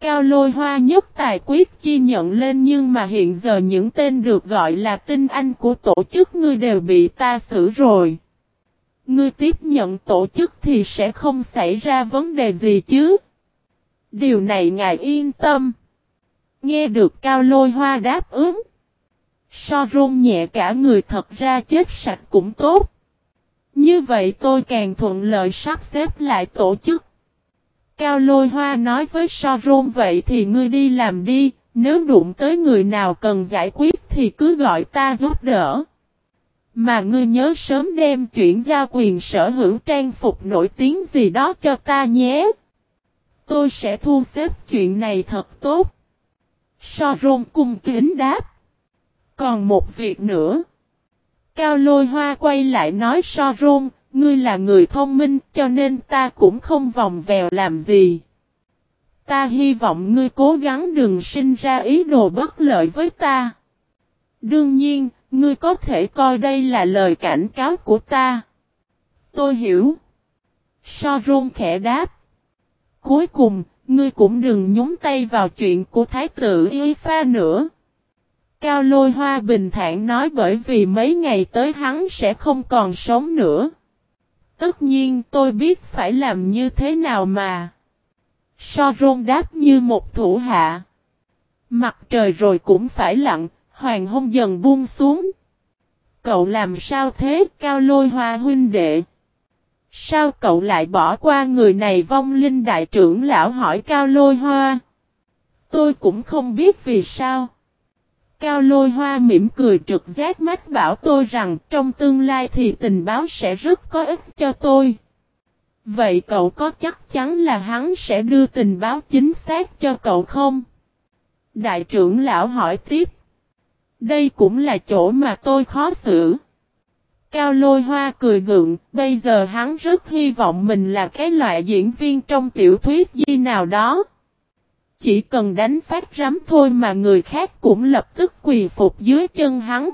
Cao lôi hoa nhất tài quyết chi nhận lên nhưng mà hiện giờ những tên được gọi là tinh anh của tổ chức ngươi đều bị ta xử rồi. Ngươi tiếp nhận tổ chức thì sẽ không xảy ra vấn đề gì chứ. Điều này ngài yên tâm. Nghe được cao lôi hoa đáp ứng. So rôn nhẹ cả người thật ra chết sạch cũng tốt. Như vậy tôi càng thuận lợi sắp xếp lại tổ chức. Cao lôi hoa nói với so rôn vậy thì ngươi đi làm đi, nếu đụng tới người nào cần giải quyết thì cứ gọi ta giúp đỡ. Mà ngươi nhớ sớm đem chuyển giao quyền sở hữu trang phục nổi tiếng gì đó cho ta nhé. Tôi sẽ thu xếp chuyện này thật tốt. So rôn cung kính đáp. Còn một việc nữa. Cao lôi hoa quay lại nói so rôn, ngươi là người thông minh cho nên ta cũng không vòng vèo làm gì. Ta hy vọng ngươi cố gắng đừng sinh ra ý đồ bất lợi với ta. Đương nhiên, ngươi có thể coi đây là lời cảnh cáo của ta. Tôi hiểu. So rôn khẽ đáp. Cuối cùng, ngươi cũng đừng nhúng tay vào chuyện của thái tử Y Pha nữa. Cao lôi hoa bình thản nói bởi vì mấy ngày tới hắn sẽ không còn sống nữa. Tất nhiên tôi biết phải làm như thế nào mà. So rôn đáp như một thủ hạ. Mặt trời rồi cũng phải lặn, hoàng hôn dần buông xuống. Cậu làm sao thế cao lôi hoa huynh đệ? Sao cậu lại bỏ qua người này vong linh đại trưởng lão hỏi cao lôi hoa? Tôi cũng không biết vì sao. Cao lôi hoa mỉm cười trực giác mách bảo tôi rằng trong tương lai thì tình báo sẽ rất có ích cho tôi. Vậy cậu có chắc chắn là hắn sẽ đưa tình báo chính xác cho cậu không? Đại trưởng lão hỏi tiếp. Đây cũng là chỗ mà tôi khó xử. Cao lôi hoa cười gượng, bây giờ hắn rất hy vọng mình là cái loại diễn viên trong tiểu thuyết gì nào đó. Chỉ cần đánh phát rắm thôi mà người khác cũng lập tức quỳ phục dưới chân hắn.